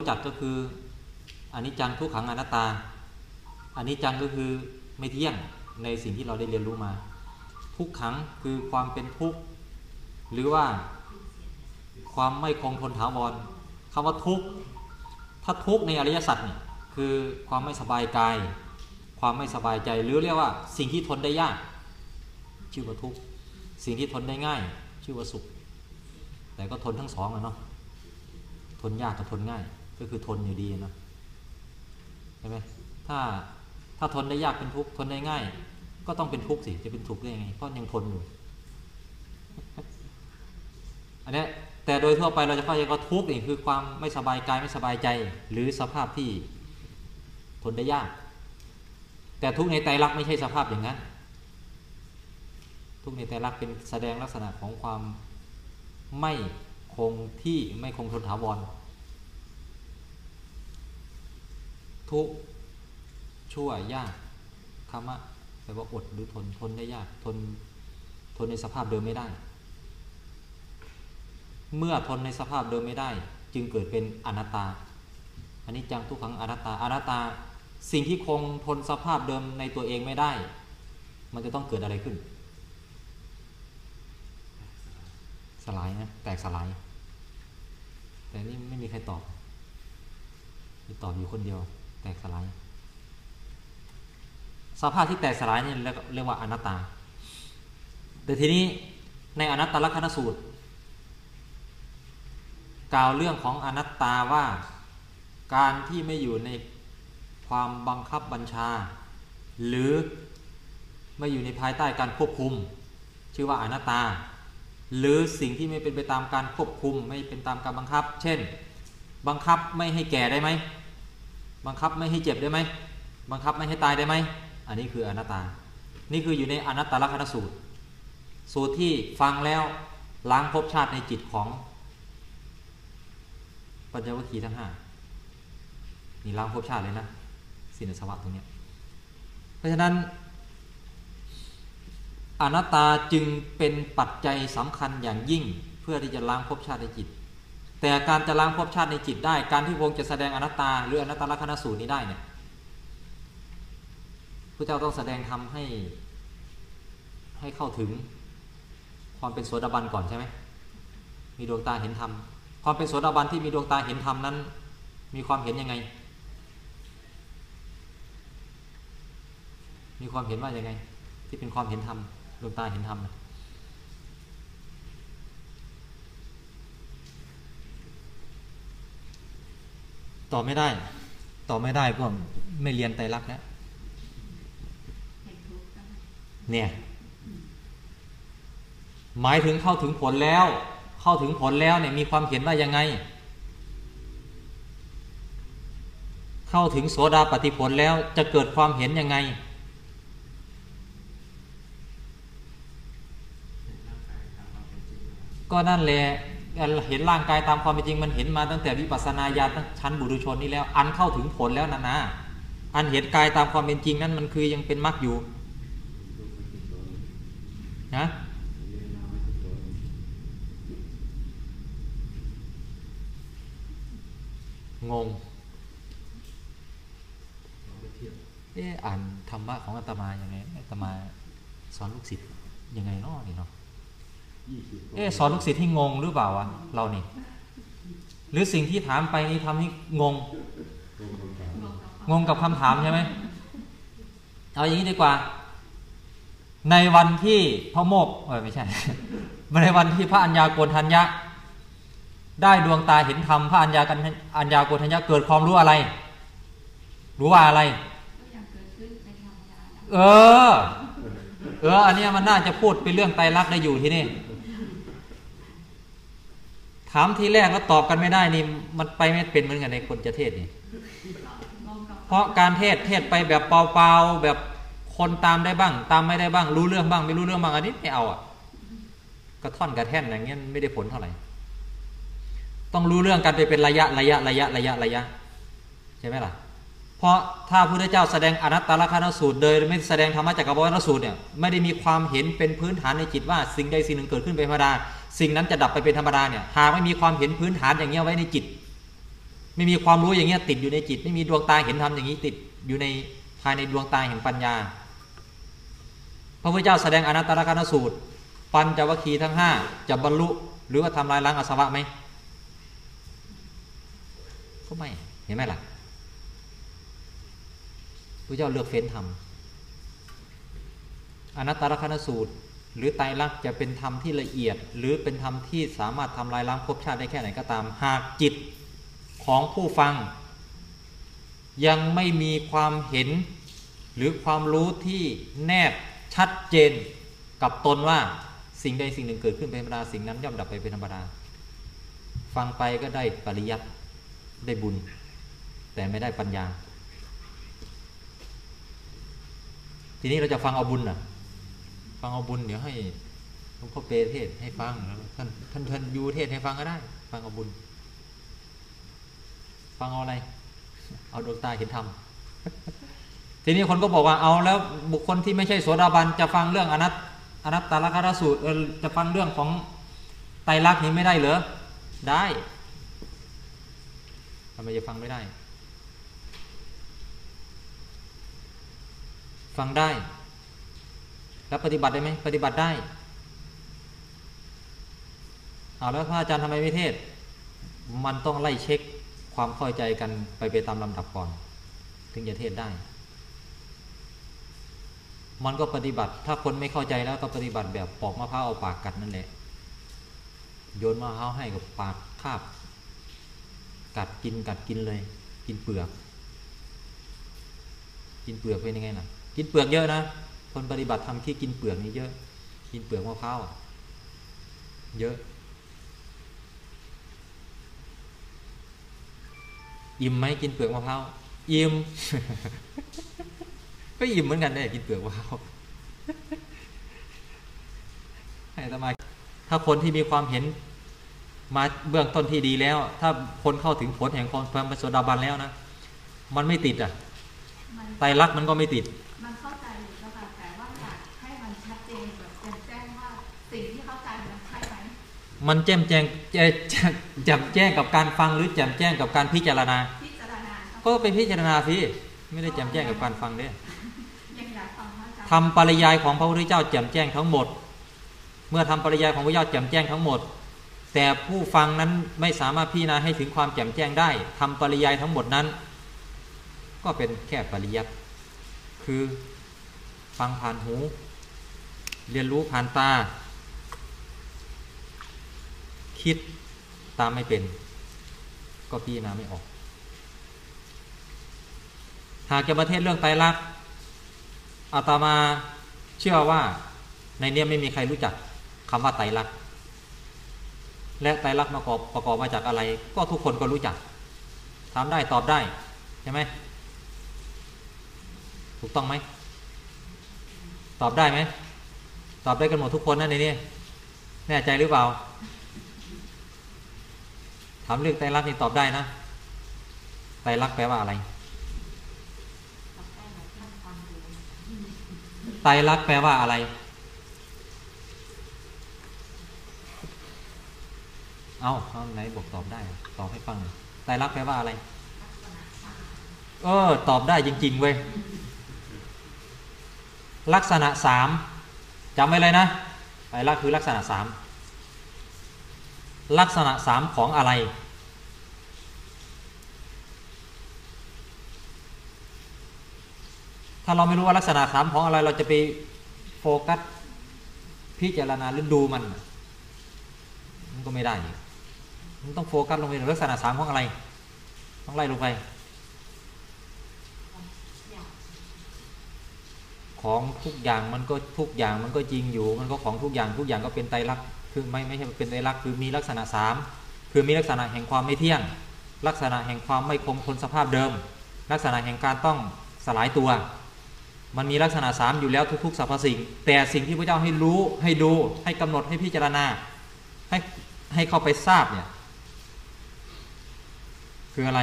จักก็คืออันนี้จังทุกขังอนัตตาอันนี้จังก็คือไม่เที่ยงในสิ่งที่เราได้เรียนรู้มา ทุกขังคือความเป็นทุกข์หรือว่าความไม่คงทนถาวรคำว่าทุกข์ถ้าทุกข์ในอริยสัจเนี่ยคือความไม่สบายกาย ความไม่สบายใจหรือเรียกว่าสิ่งที่ทนได้ยาก ชื่อว่าทุกข์สิ่งที่ทนได้ง่าย ชื่อว่าสุข แต่ก็ทนทั้งสองอะเนาะทนยากกับทนง่าย ก็คือทนอยู่ดีเนาะใช่ไหมถ้าถ้าทนได้ยากเป็นทุกข์ทนได้ง่าย ก็ต้องเป็นทุกข์สิจะเป็นทุกข์ได้ยังไงเพราะยังทนอยู่อันนี้แต่โดยทั่วไปเราจะเข้าใจว่าทุกข์นี่คือความไม่สบายกายไม่สบายใจ หรือสภาพที่ทนได้ยาก แต่ทุกข์ในใจรักไม่ใช่สภาพอย่างนั้นทุกข์ในใจรักเป็นแสดงลักษณะของความไม่คงที่ไม่คงทนถาวร ทุกชั่วยากคำว่าแปลว่าอดหรือทนทนได้ยากทนทนในสภาพเดิมไม่ได้ เมื่อทนในสภาพเดิมไม่ได้ จึงเกิดเป็นอนัตตาอันนี้จังทุกขังอนัตตาอนัตตาสิ่งที่คงทนสภาพเดิมในตัวเองไม่ได้ มันจะต้องเกิดอะไรขึ้น สลายนะแตกสลาย แต่นี่ไม่มีใครตอบมีตอบอยู่คนเดียว กสลาย สภาพที่แตกสลายนี่เรียกว่าอนัตตา แต่ทีนี้ในอนัตตลักษณสูตร กล่าวเรื่องของอนัตตาว่าการที่ไม่อยู่ในความบังคับบัญชา หรือไม่อยู่ในภายใต้การควบคุม ชื่อว่าอนัตตา หรือสิ่งที่ไม่เป็นไปตามการควบคุม ไม่เป็นตามการบังคับ เช่น บังคับไม่ให้แก่ได้ไหม บังคับไม่ให้เจ็บได้ไหมบังคับไม่ให้ตายได้ไหมอันนี้คืออนัตตา นี่คืออยู่ในอนัตตลักษณสูตร สูตรที่ฟังแล้วล้างภพชาติในจิตของ ปัญญวัคคีย์ทั้งห้านี่ล้างภพชาติเลยนะสินสวัสดิ์ตรงนี้เพราะฉะนั้น อนัตตาจึงเป็นปัจจัยสำคัญอย่างยิ่งเพื่อที่จะล้างภพชาติในจิต แต่การจะล้างภพชาติในจิตได้ การที่พงจะแสดงอนัตตาหรืออนัตตลักษณสูตรนี้ได้เนี่ยพระเจ้าต้องแสดงทำให้ให้เข้าถึงความเป็นโสดาบันก่อนใช่ไหมมีดวงตาเห็นธรรมความเป็นโสดาบันที่มีดวงตาเห็นธรรมนั้น มีความเห็นยังไง มีความเห็นว่ายังไง ที่เป็นความเห็นธรรมดวงตาเห็นธรรมนะ ตอบไม่ได้ตอบไม่ได้เพราะไม่เรียนไตรลักษณ์แล้วเนี่ย หมายถึงเข้าถึงผลแล้ว เข้าถึงผลแล้วเนี่ยมีความเห็นว่ายังไง เข้าถึงโสดาปฏิผลแล้วจะเกิดความเห็นยังไงก็นั่นแหละ เห็นร่างกายตามความเป็นจริงมันเห็นมาตั้งแต่วิปัสสนาญาณชั้นบุรุชนนี้แล้ว อันเข้าถึงผลแล้วนะนะอันเห็นกายตามความเป็นจริงนั้นมันคือยังเป็นมรรคอยู่นะงงเอออ่านธรรมะของอาตมาอย่างไงอาตมาสอนลูกศิษย์ยังไงเนาะนี่เนาะ เออสอนลูกศิษย์ที่งงหรือเปล่าวะเรานี่ หรือสิ่งที่ถามไปนี่ทำให้งง งงกับคำถามใช่ไหมเอาอย่างนี้ดีกว่า ในวันที่พระโมกเออไม่ใช่ในวันที่พระอัญญาโกณทัญญะ ได้ดวงตาเห็นธรรมพระอัญญากันอัญญาโกณทัญญะเกิดความรู้อะไร รู้ว่าอะไร เออ เออ อันนี้มันน่าจะพูดเป็นเรื่องไตรลักษณ์ได้อยู่ที่นี่ ถามทีแรกแล้วตอบกันไม่ได้นี่มันไปไม่เป็นเหมือนกันในคนจะเทศนี่เพราะการเทศเทศไปแบบเปล่าๆแบบคนตามได้บ้าง ตามไม่ได้บ้าง รู้เรื่องบ้าง ไม่รู้เรื่องบ้างอันนี้ไม่เอาอะกระท่อนกระแท่นอย่างเงี้ยไม่ได้ผลเท่าไหร่ต้องรู้เรื่องกันไปเป็นระยะระยะระยะระยะระยะใช่ไหมล่ะ เพราะถ้าพระพุทธเจ้าแสดงอนัตตลกษณสูตร โดยไม่แสดงธรรมะจักรวาลสูตรเนี่ยไม่ได้มีความเห็นเป็นพื้นฐานในจิตว่าสิ่งใดสิ่งหนึ่งเกิดขึ้นเป็นธรรมดา สิ่งนั้นจะดับไปเป็นธรรมดาเนี่ยหากไม่มีความเห็นพื้นฐานอย่างเงี้ยไว้ในจิต ไม่มีความรู้อย่างเงี้ยติดอยู่ในจิต ไม่มีดวงตาเห็นธรรมอย่างนี้ติดอยู่ในภายในดวงตาแห่งปัญญา พระพุทธเจ้าแสดงอนัตตลกนสูตร ปัญจวัคคีย์ทั้งห้าจะบรรลุหรือว่าทำลายล้างอาสวะไหมก็ไม่เห็นไหมล่ะ พระเจ้าเลือกเฟ้นทำอนัตตลกนสูตร หรือไตรลักษณ์จะเป็นธรรมที่ละเอียด หรือเป็นธรรมที่สามารถทำลายล้างภพชาติได้แค่ไหนก็ตาม หากจิตของผู้ฟัง ยังไม่มีความเห็น หรือความรู้ที่แนบชัดเจนกับตนว่าสิ่งใดสิ่งหนึ่งเกิดขึ้นเป็นธรรมดาสิ่งนั้นย่อมดับไปเป็นธรรมดา ฟังไปก็ได้ปริยัติได้บุญ แต่ไม่ได้ปัญญา ทีนี้เราจะฟังเอาบุญน่ะ ฟังเอาบุญเดี๋ยวให้หลวงพ่อเปรเทศให้ฟังท่านท่านท่านยูเทศให้ฟังก็ได้ ฟังเอาบุญ ฟังเอาอะไร เอาดวงตาเห็นธรรมทีนี้คนก็บอกว่าเอาแล้วบุคคลที่ไม่ใช่โสดาบันจะฟังเรื่องอนัตอนัตตลกรสูตรจะฟังเรื่องของไตรลักษณ์นี้ไม่ได้เหรอได้ทำไมจะฟังไม่ได้ ฟังได้ แล้วปฏิบัติได้ไหมปฏิบัติได้เอาแล้วพระอาจารย์ทำไมไม่เทศ มันต้องไล่เช็คความเข้าใจกันไปไปตามลำดับก่อน ถึงจะเทศได้ มันก็ปฏิบัติ ถ้าคนไม่เข้าใจแล้วก็ปฏิบัติแบบปอกมะพร้าวเอาปากกัดนั่นแหละ โยนมะพร้าวให้กับปากคาบ กัดกินกัดกินเลย กินเปลือก กินเปลือกเป็นยังไงนะ กินเปลือกเยอะนะ คนปฏิบัติทำที่กินเปลือกนี่เยอะ กินเปลือกมะพร้าวอะเยอะ อิ่มไหมกินเปลือกมะพร้าวอิ่มก็อิ่มเหมือนกันได้กินเปลือกมะพร้าวให้ทำไมถ้าคนที่มีความเห็นมาเบื้องต้นที่ดีแล้ว ถ้าคนเข้าถึงผลแห่งความเป็นโสดาบันแล้วนะ มันไม่ติดอะมันไตรลักษณ์มันก็ไม่ติด มันแจ่มแจ้งแจ่แจ่แจ่มแจ้งกับการฟังหรือแจ่มแจ้งกับการพิจารณาพิจารณาก็ไปพิจารณาสิไม่ได้แจ่มแจ้งกับการฟังเด้ยังอยากฟังว่าอาจารย์ทำปริยายของพระพุทธเจ้าแจ่มแจ้งทั้งหมด เมื่อทำปริยายของพระพุทธเจ้าแจ่มแจ้งทั้งหมด แต่ผู้ฟังนั้นไม่สามารถพิจารณาให้ถึงความแจ่มแจ้งได้ทำปริยายทั้งหมดนั้น ก็เป็นแค่ปริยัติคือฟังผ่านหู เรียนรู้ผ่านตา คิดตามไม่เป็น ก็พิจารณาไม่ออก หากจะมาเทศเรื่องไตรลักษณ์อาตมาเชื่อว่าในเนี้ยไม่มีใครรู้จักคำว่าไตรลักษณ์และไตรลักษณ์ประกอบประกอบมาจากอะไร ก็ทุกคนก็รู้จักถามได้ตอบได้ใช่ไหมถูกต้องไหมตอบได้ไหมตอบได้กันหมดทุกคนนะในนี้แน่ใจหรือเปล่า ถามเรื่องไตรลักษณ์นี่ตอบได้นะ ไตรลักษณ์แปลว่าอะไร ไตรลักษณ์แปลว่าอะไร เอาเอาไหนบอกตอบได้ ตอบให้ฟัง ไตรลักษณ์แปลว่าอะไร เออ ตอบได้จริง ๆ เว้ย ลักษณะสามจำไว้เลยนะ ไตรลักษณ์คือลักษณะสามลักษณะสามของอะไร ถ้าเราไม่รู้ว่าลักษณะสามของอะไรเราจะไปโฟกัสพิจารณาหรือดูมัน มันก็ไม่ได้มันต้องโฟกัสลงไปในลักษณะสามของอะไร ต้องไล่ลงไป ของทุกอย่างมันก็ทุกอย่างมันก็จริงอยู่ มันก็ของทุกอย่างทุกอย่างก็เป็นไตรลักษณ์คือไม่ไม่ใช่เป็นไตรลักษณ์คือมีลักษณะสามคือมีลักษณะแห่งความไม่เที่ยง ลักษณะแห่งความไม่คงทนสภาพเดิม ลักษณะแห่งการต้องสลายตัว มันมีลักษณะสามอยู่แล้วทุกๆสรรพสิ่ง แต่สิ่งที่พระเจ้าให้รู้ให้ดูให้กำหนดให้พิจารณา ให้ให้เข้าไปทราบเนี่ยคืออะไร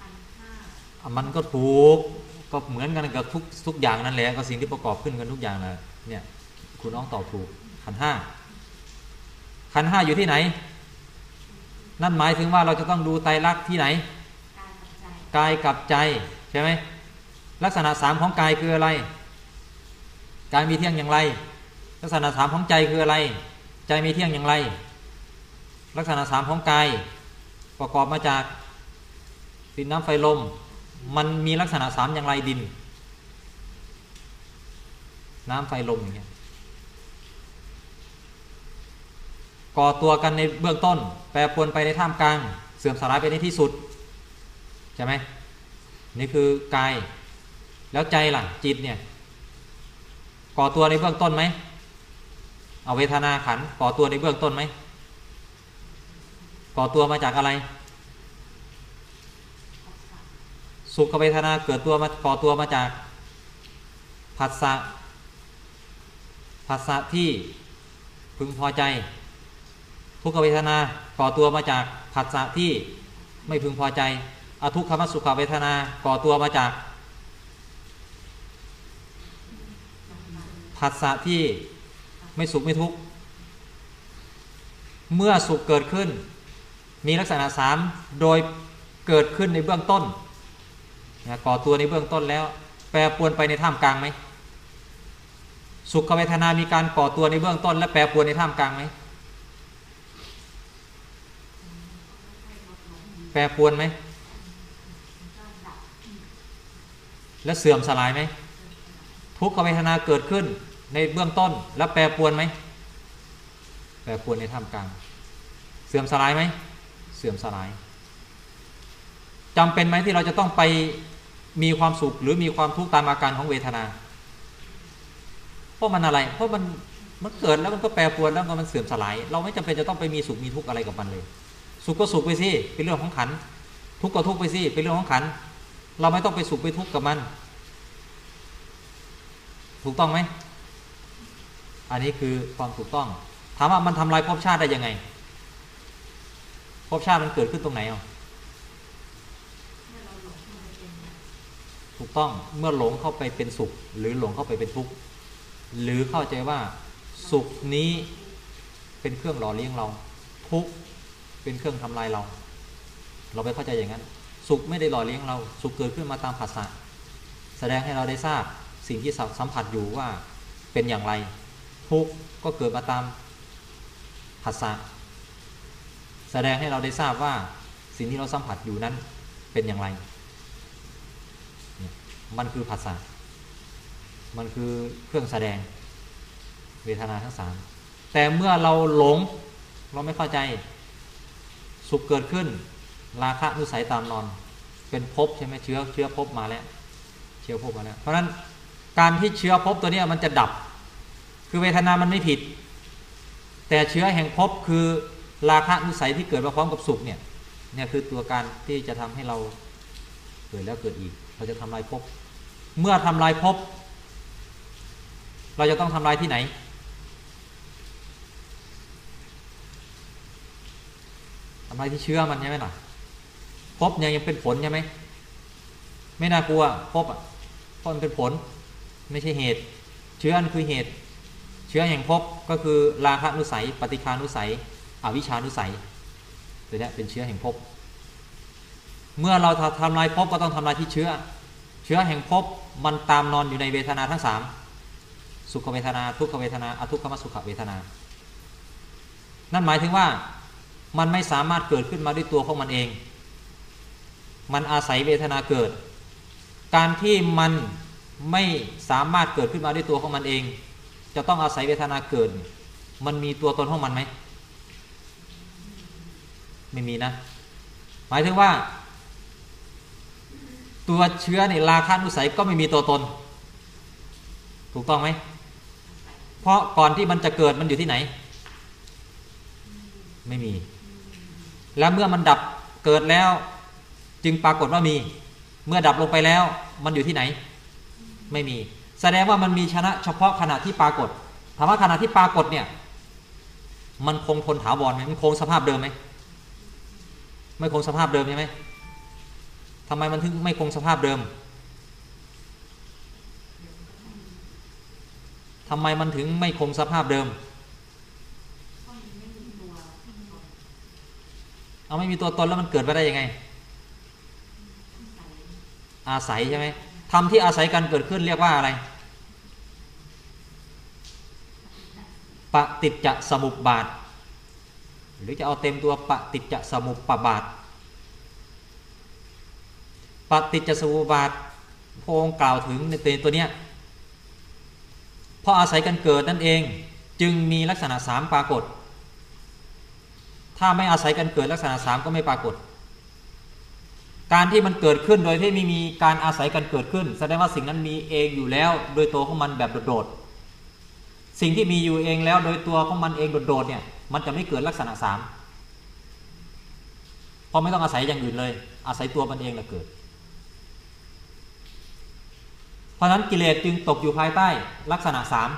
พันห้าอะมันก็ถูกก็เหมือนกันกับทุกทุกอย่างนั่นแหละก็สิ่งที่ประกอบขึ้นกันทุกอย่างแหละเนี่ยคุณน้องตอบถูกขันธ์ห้าขันธ์ห้าอยู่ที่ไหน นั่นหมายถึงว่าเราจะต้องดูไตรลักษณ์ที่ไหน กายกับใจใช่ไหมลักษณะสามของกายคืออะไร กายมีเที่ยงอย่างไร ลักษณะสามของใจคืออะไร ใจมีเที่ยงอย่างไร ลักษณะสามของกายประกอบมาจากดินน้ำไฟลม มันมีลักษณะสามอย่างไรดิน น้ำไฟลมอย่างเงี้ยก่อตัวกันในเบื้องต้น แปรปรวนไปในท่ามกลาง เสื่อมสลายไปในที่สุด ช่ไหมนี่คือกาย แล้วใจล่ะ จิตเนี่ย ก่อตัวในเบื้องต้นไหมเอาเวทนาขันก่อตัวในเบื้องต้นไหมก่อตัวมาจากอะไร สุขเวทนาเกิดตัวมาก่อตัวมาจากผัสสะผัสสะที่พึงพอใจ ทุกเวทนาก่อตัวมาจากผัสสะที่ไม่พึงพอใจ อทุกขมสุขเวทนาก่อตัวมาจากผัสสะที่ไม่สุขไม่ทุกข์เมื่อสุขเกิดขึ้น มีลักษณะสามโดยเกิดขึ้นในเบื้องต้นก่อตัวในเบื้องต้นแล้ว แปรปวนไปในท่ามกลางไหมสุขเวทนามีการก่อตัวในเบื้องต้น และแปรปวนในท่ามกลางไหมแปรปวนไหม และเสื่อมสลายไหมทุกขเวทนาเกิดขึ้นในเบื้องต้นแล้วแปรปวนไหมแปรปวนในท่ามกลาง เสื่อมสลายไหมเสื่อมสลายจำเป็นไหมที่เราจะต้องไปมีความสุขหรือมีความทุกข์ตามอาการของเวทนา เพราะมันอะไร เพราะมันมันเกิดแล้วมันก็แปรปรวนแล้วก็มันเสื่อมสลาย เราไม่จำเป็นจะต้องไปมีสุขมีทุกข์อะไรกับมันเลย สุขก็สุขไปสิเป็นเรื่องของขัน ทุกข์ก็ทุกข์ไปสิเป็นเรื่องของขัน เราไม่ต้องไปสุขไปทุกข์กับมัน ถูกต้องไหม อันนี้คือความถูกต้อง ถามว่ามันทำลายภพชาติได้ยังไงภพชาติมันเกิดขึ้นตรงไหนอะถูกต้องเมื่อหลงเข้าไปเป็นสุข หรือหลงเข้าไปเป็นทุกข์หรือเข้าใจว่าสุขนี้เป็นเครื่องหล่อเลี้ยงเรา ทุกข์เป็นเครื่องทำลายเรา เราไปเข้าใจอย่างนั้น สุขไม่ได้หล่อเลี้ยงเรา สุขเกิดขึ้นมาตามภาษาแสดงให้เราได้ทราบสิ่งที่สัมผัสอยู่ว่าเป็นอย่างไร ทุกข์ก็เกิดมาตามภาษาแสดงให้เราได้ทราบว่าสิ่งที่เราสัมผัสอยู่นั้นเป็นอย่างไร มันคือภาษามันคือเครื่องแสดงเวทนาทั้งสามแต่เมื่อเราหลงเราไม่เข้าใจ สุขเกิดขึ้น ราคะนุสัยตามนอน เป็นภพใช่ไหมเชื้อเชื้อภพมาแล้ว เชื้อภพมาแล้ว เพราะฉะนั้นการที่เชื้อภพตัวนี้มันจะดับ คือเวทนามันไม่ผิด แต่เชื้อแห่งภพคือราคะนุสัยที่เกิดมาพร้อมกับสุขเนี่ยเนี่ยคือตัวการที่จะทำให้เราเกิดแล้วเกิดอีก เราจะทำลายภพเมื่อทำลายภพเราจะต้องทำลายที่ไหนทำลายที่เชื้อมันใช่ไหมล่ะ ภพเนี่ยยังเป็นผลใช่ไหมไม่น่ากลัวภพอะเพราะมันเป็นผลไม่ใช่เหตุ เชื้อันคือเหตุ เชื้อแห่งภพก็คือราคะนุสัย ปฏิคานุสัย อวิชานุสัยตัวนี้เป็นเชื้อแห่งภพเมื่อเราทำลายภพก็ต้องทำลายที่เชื้อ เชื้อแห่งภพมันตามนอนอยู่ในเวทนาทั้งสามสุขเวทนาทุกขเวทนาอทุกขมสุขเวทนา นั่นหมายถึงว่ามันไม่สามารถเกิดขึ้นมาด้วยตัวของมันเอง มันอาศัยเวทนาเกิด การที่มันไม่สามารถเกิดขึ้นมาด้วยตัวของมันเอง จะต้องอาศัยเวทนาเกิด มันมีตัวตนของมันไหมไม่มีนะ หมายถึงว่า ตัวเชื้อในราคานุสัยก็ไม่มีตัวตน ถูกต้องไหม เพราะก่อนที่มันจะเกิดมันอยู่ที่ไหน ไม่มี แล้วเมื่อมันดับเกิดแล้ว จึงปรากฏว่ามีเมื่อดับลงไปแล้ว มันอยู่ที่ไหน ไม่มี แสดงว่ามันมีชนะเฉพาะขณะที่ปรากฏถามว่าขณะที่ปรากฏเนี่ย มันคงทนถาวรไหมมันคงสภาพเดิมไหมไม่คงสภาพเดิมใช่ไหมทำไมมันถึงไม่คงสภาพเดิมทำไมมันถึงไม่คงสภาพเดิมเอาไม่มีตัวตนแล้วมันเกิดมาได้ยังไง อาศัยใช่ไหมทำที่อาศัยกันเกิดขึ้นเรียกว่าอะไร ปฏิจจสมุปบาท หรือจะเอาเต็มตัวปฏิจจสมุปปบาท ปฏิจจสมุปบาทพระองค์กล่าวถึงในตัวเนี้ยเพราะอาศัยกันเกิดนั่นเองจึงมีลักษณะสามปรากฏ ถ้าไม่อาศัยกันเกิดลักษณะสามก็ไม่ปรากฏ การที่มันเกิดขึ้นโดยที่ไม่มีการอาศัยกันเกิดขึ้น แสดงว่าสิ่งนั้นมีเองอยู่แล้ว โดยตัวของมันแบบโดดๆสิ่งที่มีอยู่เองแล้ว โดยตัวของมันเองโดดๆเนี่ยมันจะไม่เกิดลักษณะสามเพราะไม่ต้องอาศัยอย่างอื่นเลย อาศัยตัวมันเองแหละเกิด เพราะฉะนั้นกิเลสจึงตกอยู่ภายใต้ลักษณะสาม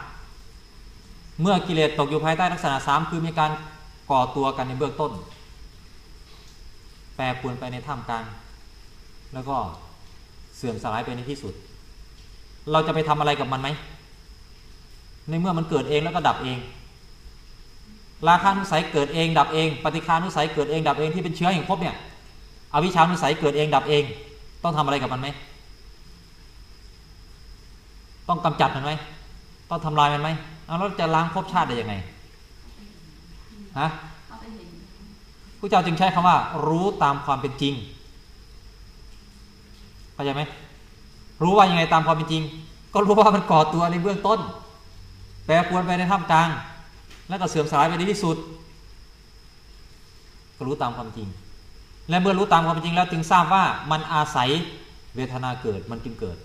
เมื่อกิเลสตกอยู่ภายใต้ลักษณะสามคือมีการก่อตัวกันในเบื้องต้น แปรปรวนไปในท่ามกลาง แล้วก็เสื่อมสลายไปในที่สุด เราจะไปทำอะไรกับมันไหม ในเมื่อมันเกิดเองแล้วก็ดับเอง ราคานุสัยเกิดเองดับเอง ปฏิคานุสัยเกิดเองดับเองที่เป็นเชื้อแห่งภพเนี่ย อวิชานุสัยเกิดเองดับเอง ต้องทำอะไรกับมันไหม ต้องกำจัดมันไหม ต้องทำลายมันไหมเอาแล้วจะล้างภพชาติได้ยังไง ฮะเขาไปเห็นพระเจ้าจึงใช้คำว่า รู้ตามความเป็นจริงเข้าใจไหมรู้ว่ายังไงตามความเป็นจริง ก็รู้ว่ามันก่อตัวในเบื้องต้น แปรปรวนไปในท่ามกลาง แล้วก็เสื่อมสลายไปในที่สุด ก็รู้ตามความจริง และเมื่อรู้ตามความจริงแล้วจึงทราบว่ามันอาศัยเวทนาเกิดมันจึงเกิด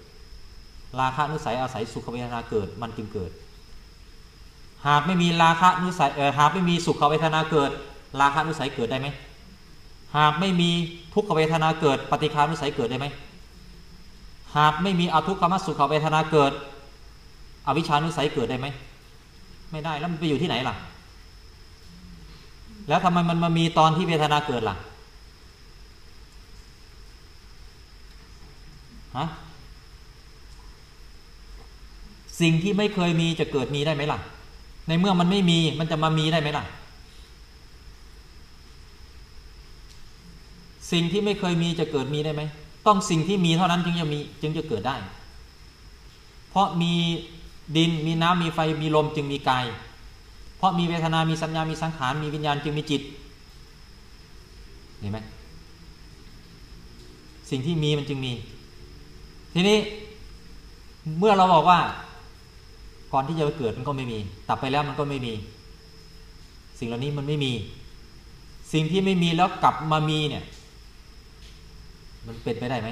ราคะนุสัยอาศัยสุขเวทนาเกิดมันจึงเกิด หากไม่มีราคะนุสัยเออหากไม่มีสุขเวทนาเกิด ราคะนุสัยเกิดได้ไหมหากไม่มีทุกขเวทนาเกิด ปฏิคานุสัยเกิดได้ไหม หากไม่มีอทุกขมสุขเวทนาเกิด อวิชานุสัยเกิดได้ไหม ไม่ได้แล้วมันไปอยู่ที่ไหนล่ะ แล้วทำไมมันมามีตอนที่เวทนาเกิดล่ะฮะสิ่งที่ไม่เคยมีจะเกิดมีได้ไหมล่ะ ในเมื่อมันไม่มีมันจะมามีได้ไหมล่ะ สิ่งที่ไม่เคยมีจะเกิดมีได้ไหม ต้องสิ่งที่มีเท่านั้นจึงจะมีจึงจะเกิดได้ เพราะมีดินมีน้ำมีไฟมีลมจึงมีกาย เพราะมีเวทนา มีสัญญา มีสังขาร มีวิญญาณจึงมีจิต เห็นไหมสิ่งที่มีมันจึงมี ทีนี้เมื่อเราบอกว่า ก่อนที่จะเกิดมันก็ไม่มี ตับไปแล้วมันก็ไม่มี สิ่งเหล่านี้มันไม่มี สิ่งที่ไม่มีแล้วกลับมามีเนี่ย มันเป็นไปได้ไหม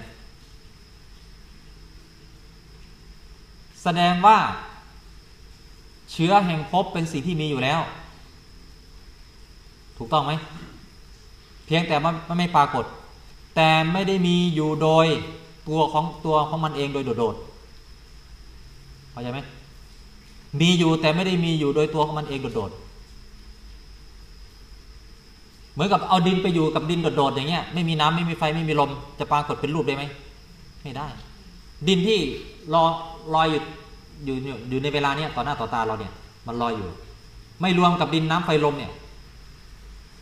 แสดงว่าเชื้อแห่งภพเป็นสิ่งที่มีอยู่แล้ว ถูกต้องไหม เพียงแต่มันไม่ปรากฏ แต่ไม่ได้มีอยู่โดยตัวของตัวของมันเองโดยโดดๆเข้าใจไหมมีอยู่แต่ไม่ได้มีอยู่โดยตัวของมันเองโดดๆ เหมือนกับเอาดินไปอยู่กับดินโดดๆอย่างเงี้ยไม่มีน้ำไม่มีไฟไม่มีลมจะปรากฏเป็นรูปได้ไหมไม่ได้ ดินที่ลอยลอยอยู่อยู่อยู่ในเวลาเนี้ยต่อหน้าต่อตาเราเนี่ย มันลอยอยู่ ไม่รวมกับดินน้ำไฟลมเนี่ย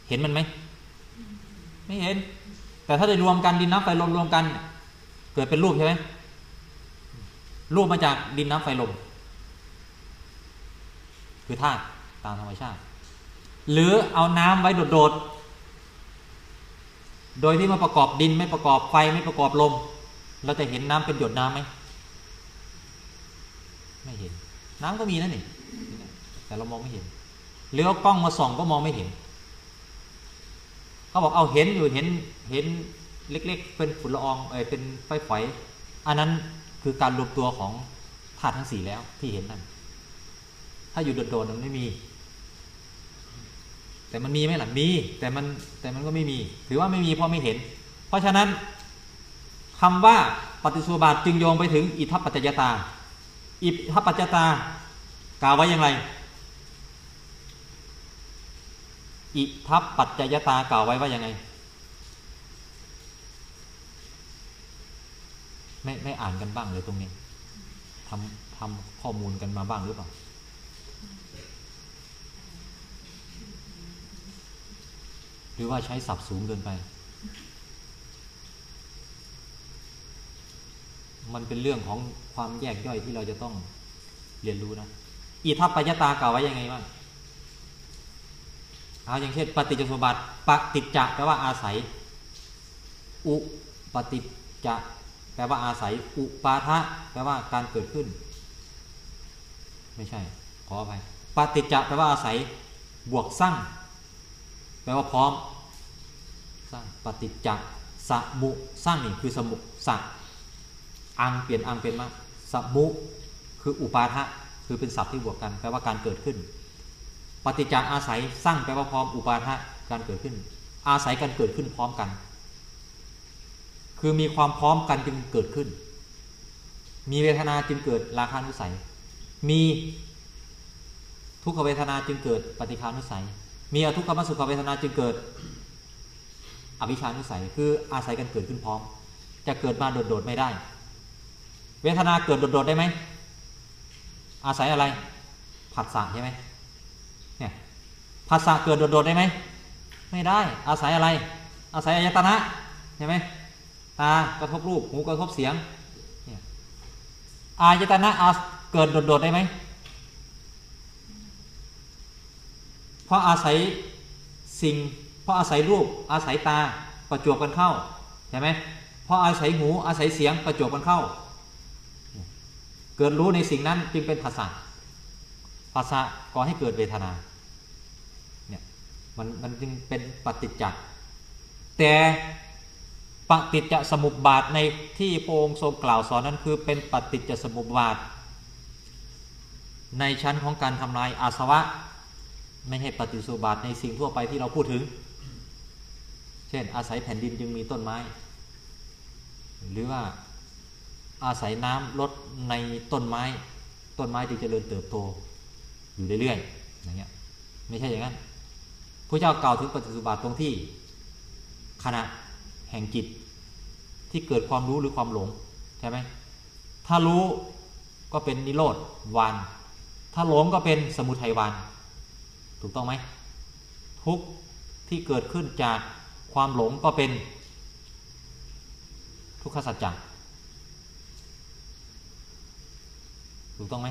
เห็นมันไหมไม่เห็น แต่ถ้าได้รวมกันดินน้ำไฟลมรวมกัน เกิดเป็นรูปใช่ไหมรูปมาจากดินน้ำไฟลม คือธาตุตามธรรมชาติ หรือเอาน้ำไว้โดดๆ โดยที่มาประกอบดินไม่ประกอบไฟไม่ประกอบลม เราจะเห็นน้ำเป็นหยดน้ำไหมไม่เห็น น้ำก็มีนั่นนี่แต่เรามองไม่เห็นหรือเอากล้องมาส่องก็มองไม่เห็น เขาบอกเอาเห็นอยู่เห็นเห็นเล็ก ๆ เป็นฝุ่นละอองเออเป็นไฟฝอยอันนั้นคือการรวมตัวของธาตุทั้งสี่แล้วที่เห็นนั่นถ้าอยู่โดดๆมันไม่มี แต่มันมีไหมล่ะมีแต่มันแต่มันก็ไม่มี ถือว่าไม่มีเพราะไม่เห็น เพราะฉะนั้นคำว่าปฏิสุบาทจึงโยงไปถึงอิทัปปัจจยตา อิทัปปัจจยตากล่าวไว้อย่างไร อิทัปปัจจยตากล่าวไว้ว่ายังไง ไม่ไม่อ่านกันบ้างเลยตรงนี้ทำทำข้อมูลกันมาบ้างหรือเปล่า หรือว่าใช้ศัพท์สูงเกินไป มันเป็นเรื่องของความแยกย่อยที่เราจะต้องเรียนรู้นะอีทัปปัญญตากล่าวไว้ยังไงบ้างเอาอย่างเช่น ปฏิจจสมบัติปฏิจจะแปลว่าอาศัย อุปฏิจจะแปลว่าอาศัย อุปาทะแปลว่าการเกิดขึ้น ไม่ใช่ ขออภัยปฏิจจะแปลว่าอาศัย บวกสร้าง แปลว่าพร้อม สร้างปฏิจจสมุสร้างนี่คือสมุสะอังเปลี่ยนอังเป็นมาสมุคืออุปาทะคือเป็นศัพท์ที่บวกกัน แปลว่าการเกิดขึ้น ปฏิจจอาศัยสร้างแปลว่าพร้อมอุปาทะการเกิดขึ้น อาศัยการเกิดขึ้นพร้อมกัน คือมีความพร้อมกันจึงเกิดขึ้น มีเวทนาจึงเกิดราคานุสัย มีทุกขเวทนาจึงเกิดปฏิคานุสัย มีอทุกขมสุขเวทนาจึงเกิด อวิชานุสัยคืออาศัยกันเกิดขึ้นพร้อม จะเกิดมาโดดๆไม่ได้ เวทนาเกิดโดดๆได้ไหมอาศัยอะไรผัสสะใช่ไหมเนี่ยผัสสะเกิดโดดๆได้ไหมไม่ได้อาศัยอะไร อาศัยอายตนะใช่ไหมตากระทบรูปหูกระทบเสียงเนี่ยอายตนะอาเกิดโดดๆได้ไหม เพ ราะอาศัยสิ่ง เพราะอาศัยรูป อาศัยตาประจวบกันเข้าใช่ไหมเพราะอาศัยหูอาศัยเสียงประจวบกันเข้า เกิดรู้ในสิ่งนั้นจึงเป็นภาษาภาษาก่อให้เกิดเวทนาเนี่ยมันมันจึงเป็นปฏิจจ์แต่ปฏิจจสมุปบาทในที่พระองค์ทรงกล่าวสอนนั้นคือเป็นปฏิจจสมุปบาท ในชั้นของการทำลายอาสวะ ไม่ให้ปฏิสุบาทในสิ่งทั่วไปที่เราพูดถึง เช่น อาศัยแผ่นดินจึงมีต้นไม้ หรือว่าอาศัยน้ำลดในต้นไม้ ต้นไม้จึงเจริญเติบโต อยู่เรื่อยๆอย่างเงี้ยไม่ใช่อย่างนั้นพระเจ้ากล่าวถึงปฏิสุบาทตรงที่ขณะแห่งจิตที่เกิดความรู้หรือความหลงใช่ไหมถ้ารู้ก็เป็นนิโรธวานถ้าหลงก็เป็นสมุทัยวาน ถูกต้องไหมทุกที่เกิดขึ้นจากความหลงก็เป็นทุกขสัจจะถูกต้องไหม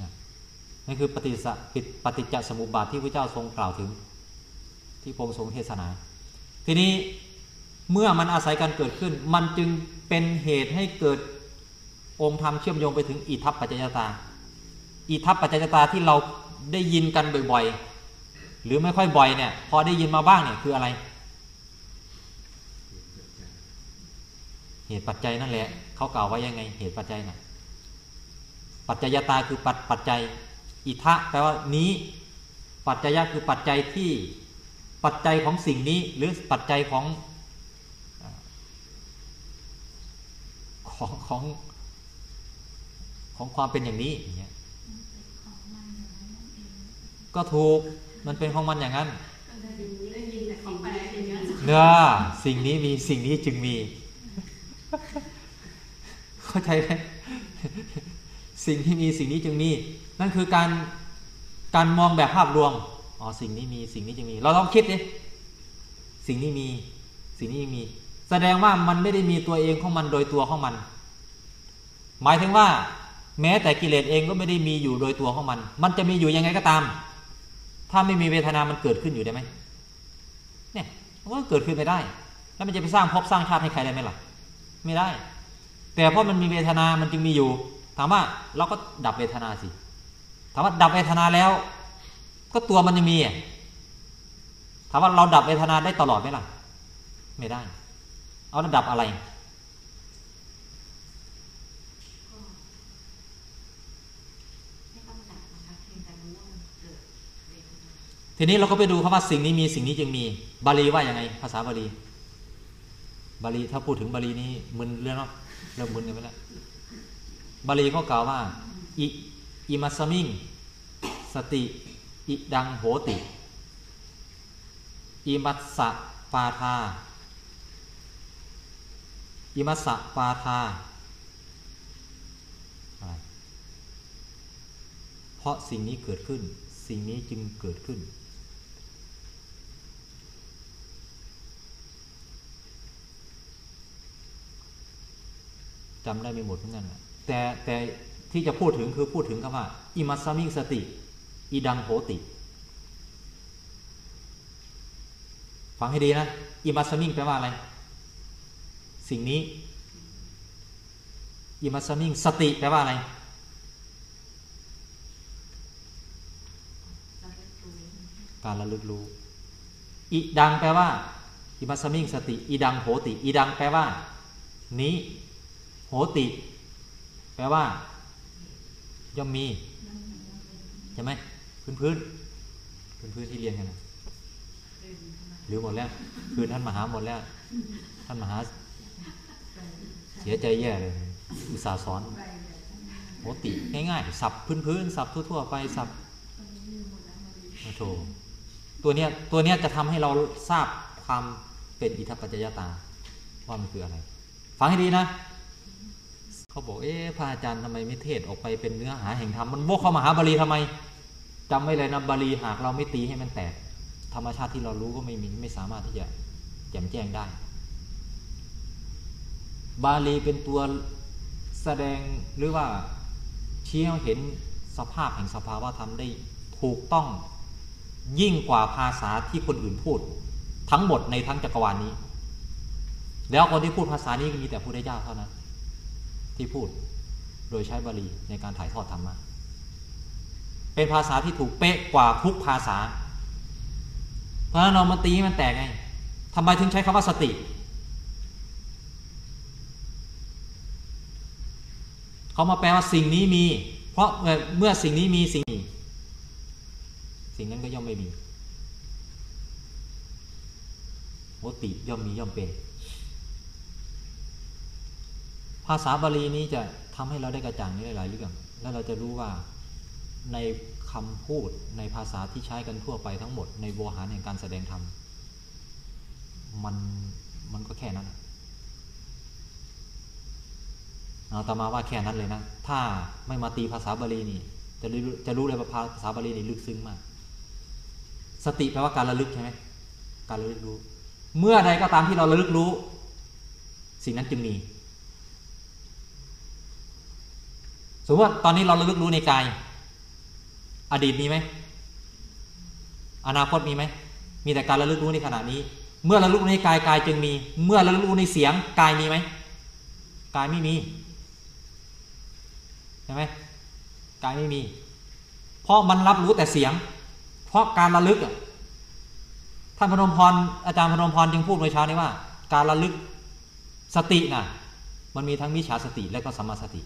นะนั่นคือปฏิสะปิปฏิจจสมุปบาทที่พระเจ้าทรงกล่าวถึง ที่พระองค์ทรงเทศนา ทีนี้เมื่อมันอาศัยการเกิดขึ้น มันจึงเป็นเหตุให้เกิดองค์ธรรมเชื่อมโยงไปถึงอิทัปปัจจยตาอิทัปปัจจยตาที่เรา ได้ยินกันบ่อยๆ หรือไม่ค่อยบ่อยเนี่ย พอได้ยินมาบ้างเนี่ยคืออะไร เหตุปัจจัยนั่นแหละเขากล่าวไว้ยังไง เหตุปัจจัยน่ะปัจจัยตาคือปัจปัจจัย อิทะแปลว่านี้ ปัจจัยคือปัจจัยที่ปัจจัยของสิ่งนี้ หรือปัจจัยของของของของความเป็นอย่างนี้อย่างเงี้ย ของมันอย่างนั้นนั่นเอง ก็ถูกมันเป็นของมันอย่างนั้นก็ได้ได้ยินแต่ของแปลอย่างเงี้ยเนื้อสิ่งนี้มีสิ่งนี้จึงมี เข้าใจไหมสิ่งที่มีสิ่งนี้จึงมี นั่นคือการการมองแบบภาพรวมอ๋อสิ่งนี้มีสิ่งนี้จึงมี เราลองคิดดิสิ่งนี้มีสิ่งนี้มี แสดงว่ามันไม่ได้มีตัวเองของมันโดยตัวของมัน หมายถึงว่า แม้แต่กิเลสเองก็ไม่ได้มีอยู่โดยตัวของมัน มันจะมีอยู่ยังไงก็ตาม ถ้าไม่มีเวทนามันเกิดขึ้นอยู่ได้ไหมเนี่ยมันก็เกิดขึ้นไม่ได้ แล้วมันจะไปสร้างภพสร้างชาติให้ใครได้ไหมล่ะ ไม่ได้ แต่เพราะมันมีเวทนา มันจึงมีอยู่ ถามว่าเราก็ดับเวทนาสิ ถามว่าดับเวทนาแล้ว ก็ตัวมันยังมีอะถามว่าเราดับเวทนาได้ตลอดไหมล่ะ ไม่ได้ เอาแล้วดับอะไร ไม่ต้องดับนะคะเพียงแต่รู้ว่ามันเกิดเวทนา ทีนี้เราก็ไปดูคำว่าสิ่งนี้มีสิ่งนี้จึงมี บาลีว่าอย่างไง ภาษาบาลี บาลีถ้าพูดถึงบาลีนี้มึนเรื่องเนาะเริ่มมึนกันไปแล้วบาลีเขากล่าวว่าอิอิมัสมิงสติอิดังโหติอิมัสสะปาทาอิมัสสะปาทาเพราะสิ่งนี้เกิดขึ้น สิ่งนี้จึงเกิดขึ้น จำได้ไม่หมดเหมือนกันแต่แต่ที่จะพูดถึงคือพูดถึงคำว่าอิมัสมิงสติอีดังโหติ ฟังให้ดีนะอิมัสมิงแปลว่าอะไร สิ่งนี้อิมัสมิงสติแปลว่าอะไรการระลึกรู้อิดังแปลว่าอิมัสสมิงสติอีดังโหติอีดังแปลว่า นี้ โหติ แปลว่า ย่อมมี ใช่ไหมพื้นพื้นพื้นพื้นที่เรียนกันนะหรือหมดแล้ว คืนท่านมหาหมดแล้ว ท่านมหา เสียใจแย่เลย อุตส่าห์สอนโหติง่ายๆสับพื้นพื้นสับทั่วๆไปสับโอ้โถตัวเนี้ยตัวเนี้ยจะทำให้เราทราบความเป็นอิทัปปัจจยตาว่ามันคืออะไร ฟังให้ดีนะ เขาบอกเอ๊ะพระอาจารย์ทำไมไม่เทศออกไปเป็นเนื้อหาแห่งธรรมมันวกเข้ามาหาบาลีทำไมจำไว้เลยนะบาลีหากเราไม่ตีให้มันแตก ธรรมชาติที่เรารู้ก็ไม่มีไม่สามารถที่จะแจ่มแจ้งได้ บาลีเป็นตัวแสดงหรือว่าเชี้ให้เห็นสภาพแห่งสภาวะธรรมได้ถูกต้องยิ่งกว่าภาษาที่คนอื่นพูด ทั้งหมดในทั้งจักรวาลนี้ แล้วคนที่พูดภาษานี้มีแต่พระพุทธเจ้าเท่านั้น ที่พูด โดยใช้บาลีในการถ่ายทอดธรรมะ เป็นภาษาที่ถูกเป๊ะกว่าทุกภาษา เพราะนั้นเรามาตีมันแตกไงทำไมถึงใช้คำว่าสติ เขามาแปลว่าสิ่งนี้มี เพราะเมื่อสิ่งนี้มีสิ่งนี้สิ่งนั้นก็ย่อมไม่มีโหติย่อมมีย่อมเป็น ภาษาบาลีนี้จะทำให้เราได้กระจ่างในหลายๆเรื่อง แล้วเราจะรู้ว่าในคำพูดในภาษาที่ใช้กันทั่วไปทั้งหมด ในโวหารแห่งการแสดงธรรมมันมันก็แค่นั้นเอาตมาว่าแค่นั้นเลยนะ ถ้าไม่มาตีภาษาบาลีนี่จะรู้จะรู้เลยว่าภาษาบาลีนี่ลึกซึ้งมาก สติแปลว่าการระลึกใช่ไหมการระลึกรู้ เมื่อใดก็ตามที่เราระลึกรู้ สิ่งนั้นจึงมี สมมติว่าตอนนี้เราระลึกรู้ในกาย อดีตมีไหม อนาคตมีไหม มีแต่การระลึกรู้ในขณะนี้ เมื่อระลึกรู้ในกายกายจึงมี เมื่อระลึกรู้ในเสียงกายมีไหมกายไม่มีใช่ไหมกายไม่มี เพราะมันรับรู้แต่เสียง เพราะการระลึกท่านพนมพรอาจารย์พนมพรจึงพูดเมื่อเช้านี้ว่า การระลึกสติน่ะ มันมีทั้งมิจฉาสติและก็สัมมาสติ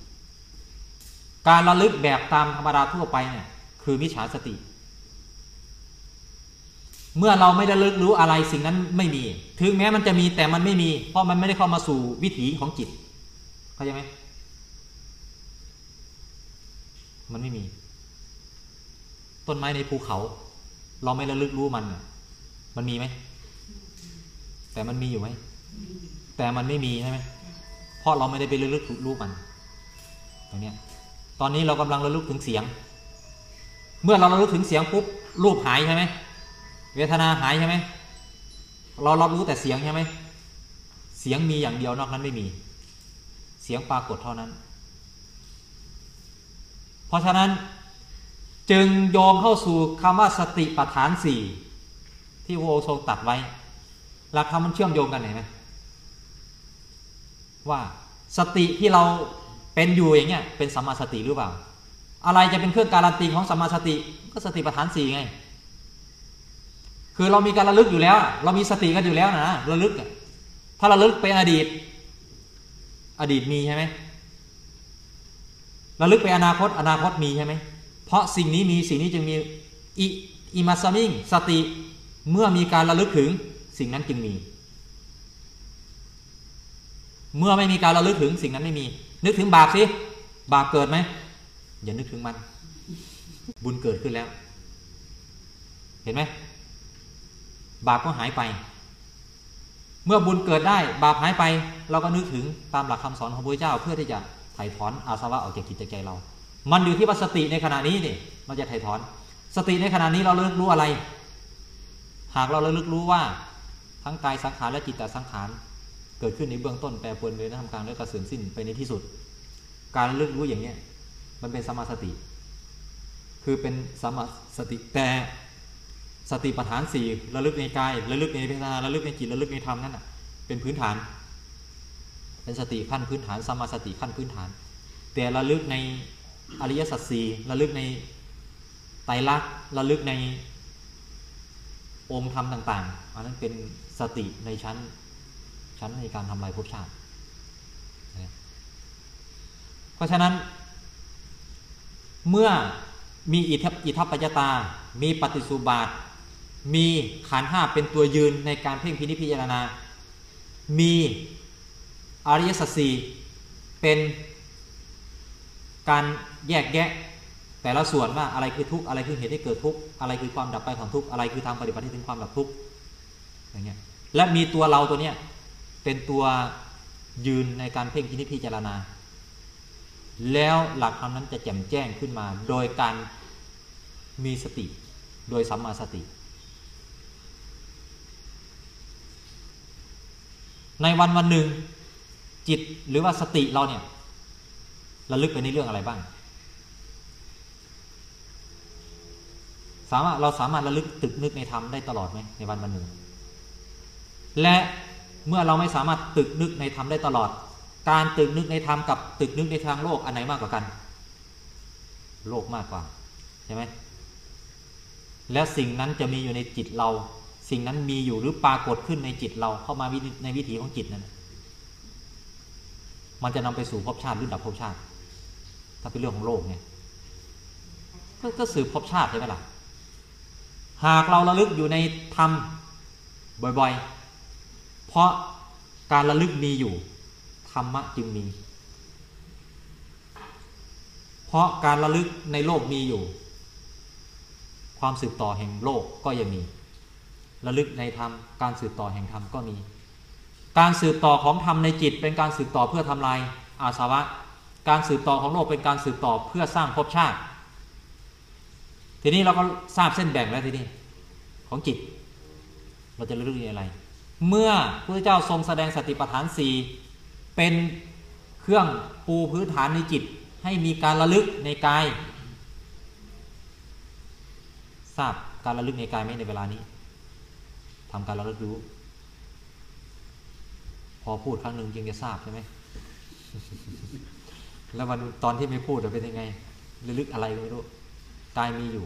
การระลึกแบบตามธรรมดาทั่วไปเนี่ยคือมิจฉาสติ เมื่อเราไม่ได้ระลึกรู้อะไรสิ่งนั้นไม่มี ถึงแม้มันจะมีแต่มันไม่มี เพราะมันไม่ได้เข้ามาสู่วิถีของจิตเข้าใจไหมมันไม่มี ต้นไม้ในภูเขา เราไม่ระลึกรู้มันมันมีไหมแต่มันมีอยู่ไหมแต่มันไม่มีใช่ไหมเพราะเราไม่ได้ไประลึกรู้มันตรงเนี้ย ตอนนี้เรากำลังระลึกถึงเสียง เมื่อเราระลึกถึงเสียงปุ๊บรูปหายใช่ไหมเวทนาหายใช่ไหมเรารับรู้แต่เสียงใช่ไหมเสียงมีอย่างเดียวนอกนั้นไม่มี เสียงปรากฏเท่านั้น เพราะฉะนั้นจึงโยงเข้าสู่คำว่าสติปัฏฐานสี่ที่พระองค์ทรงตัดไว้หลักธรรมมันเชื่อมโยงกันเห็นไหมว่าสติที่เรา เป็นอยู่อย่างเงี้ยเป็นสัมมาสติหรือเปล่า อะไรจะเป็นเครื่องการันตีของสัมมาสติก็สติปัฏฐานสี่ไง คือเรามีการระลึกอยู่แล้ว เรามีสติกันอยู่แล้วนะระลึก ถ้าระลึกเป็นอดีต อดีตมีใช่ไหมระลึกไปอนาคต อนาคตมีใช่ไหมเพราะสิ่งนี้มีสิ่งนี้จึงมีอิอิมาสมิงสติเมื่อมีการระลึกถึงสิ่งนั้นจึงมี เมื่อไม่มีการระลึกถึงสิ่งนั้นไม่มี นึกถึงบาปสิบาปเกิดไหมอย่านึกถึงมัน บุญเกิดขึ้นแล้ว เห็นไหมบาปก็หายไป เมื่อบุญเกิดได้ บาปหายไป เราก็นึกถึงตามหลักคำสอนของพระเจ้า เพื่อที่จะไถ่ถอนอาสวะออกจากจิตใจเรา มันอยู่ที่ว่าสติในขณะนี้นี่มันจะไถ่ถอน สติในขณะนี้เราระลึกรู้อะไร หากเราระลึกรู้ว่า ทั้งกายสังขารและจิตตสังขาร เกิดขึ้นในเบื้องต้นแปรปรวนไปในท่ามกลางแล้วก็เสื่อมสิ้นไปในที่สุด การระลึกรู้อย่างเนี้ยมันเป็นสมาสติ คือเป็นสมาสติแต่สติปัฏฐานสี่ระลึกในกายระลึกในเวทนาระลึกในจิตระลึกในธรรมนั่นน่ะเป็นพื้นฐาน เป็นสติขั้นพื้นฐานสมาสติขั้นพื้นฐาน แต่ระลึกในอริยสัจสี่ระลึกในไตรลักษณ์ระลึกในองค์ธรรมต่างๆ อันนั้นเป็นสติในชั้น ชั้นในการทำลายภพชาติ เพราะฉะนั้น เมื่อมีอิทธอิทัปปัจจตา มีปฏิสุบาท มีขันห้าเป็นตัวยืนในการเพ่งพินิจพิจารณา มีอริยสัจสี่เป็นการแยกแยะแต่ละส่วนว่าอะไรคือทุกข์อะไรคือเหตุให้เกิดทุกข์อะไรคือความดับไปของทุกข์อะไรคือทางปฏิบัติให้ถึงความดับทุกข์อย่างเงี้ยและมีตัวเราตัวเนี้ย เป็นตัวยืนในการเพ่งพินิจพิจารณา แล้วหลักธรรมนั้นจะแจ่มแจ้งขึ้นมา โดยการมีสติ โดยสัมมาสติ ในวันวันหนึ่งจิตหรือว่าสติเราเนี่ยระลึกไปในเรื่องอะไรบ้าง สามารถเราสามารถระลึกตึกนึกในธรรมได้ตลอดไหมในวันวันหนึ่ง และ เมื่อเราไม่สามารถตึกนึกในธรรมได้ตลอด การตึกนึกในธรรมกับตึกนึกในทางโลกอันไหนมากกว่ากัน โลกมากกว่าใช่ไหมและสิ่งนั้นจะมีอยู่ในจิตเรา สิ่งนั้นมีอยู่หรือปรากฏขึ้นในจิตเราเข้ามาในวิถีของจิตนั้น มันจะนำไปสู่ภพชาติหรือดับภพชาติ ถ้าเป็นเรื่องของโลกเนี่ยกก็สืบภพชาติใช่ไหมล่ะหากเราระลึกอยู่ในธรรมบ่อยๆ เพราะการระลึกมีอยู่ ธรรมะจึงมี เพราะการระลึกในโลกมีอยู่ ความสืบต่อแห่งโลกก็ยังมี ระลึกในธรรม การสืบต่อแห่งธรรมก็มี การสืบต่อของธรรมในจิตเป็นการสืบต่อเพื่อทำลายอาสวะ การสืบต่อของโลกเป็นการสืบต่อเพื่อสร้างภพชาติ ทีนี้เราก็ทราบเส้นแบ่งแล้วทีนี้ของจิต เราจะระลึกยังไง เมื่อพระเจ้าทรงแสดงสติปัฏฐานสี่เป็นเครื่องปูพื้นฐานในจิตให้มีการระลึกในกายทราบการระลึกในกายไหมในเวลานี้ทำการระลึกรู้ พอพูดครั้งหนึ่งจึงจะทราบใช่ไหมแล้ววันตอนที่ไม่พูดจะเป็นยังไงระลึกอะไรก็ไม่รู้กายมีอยู่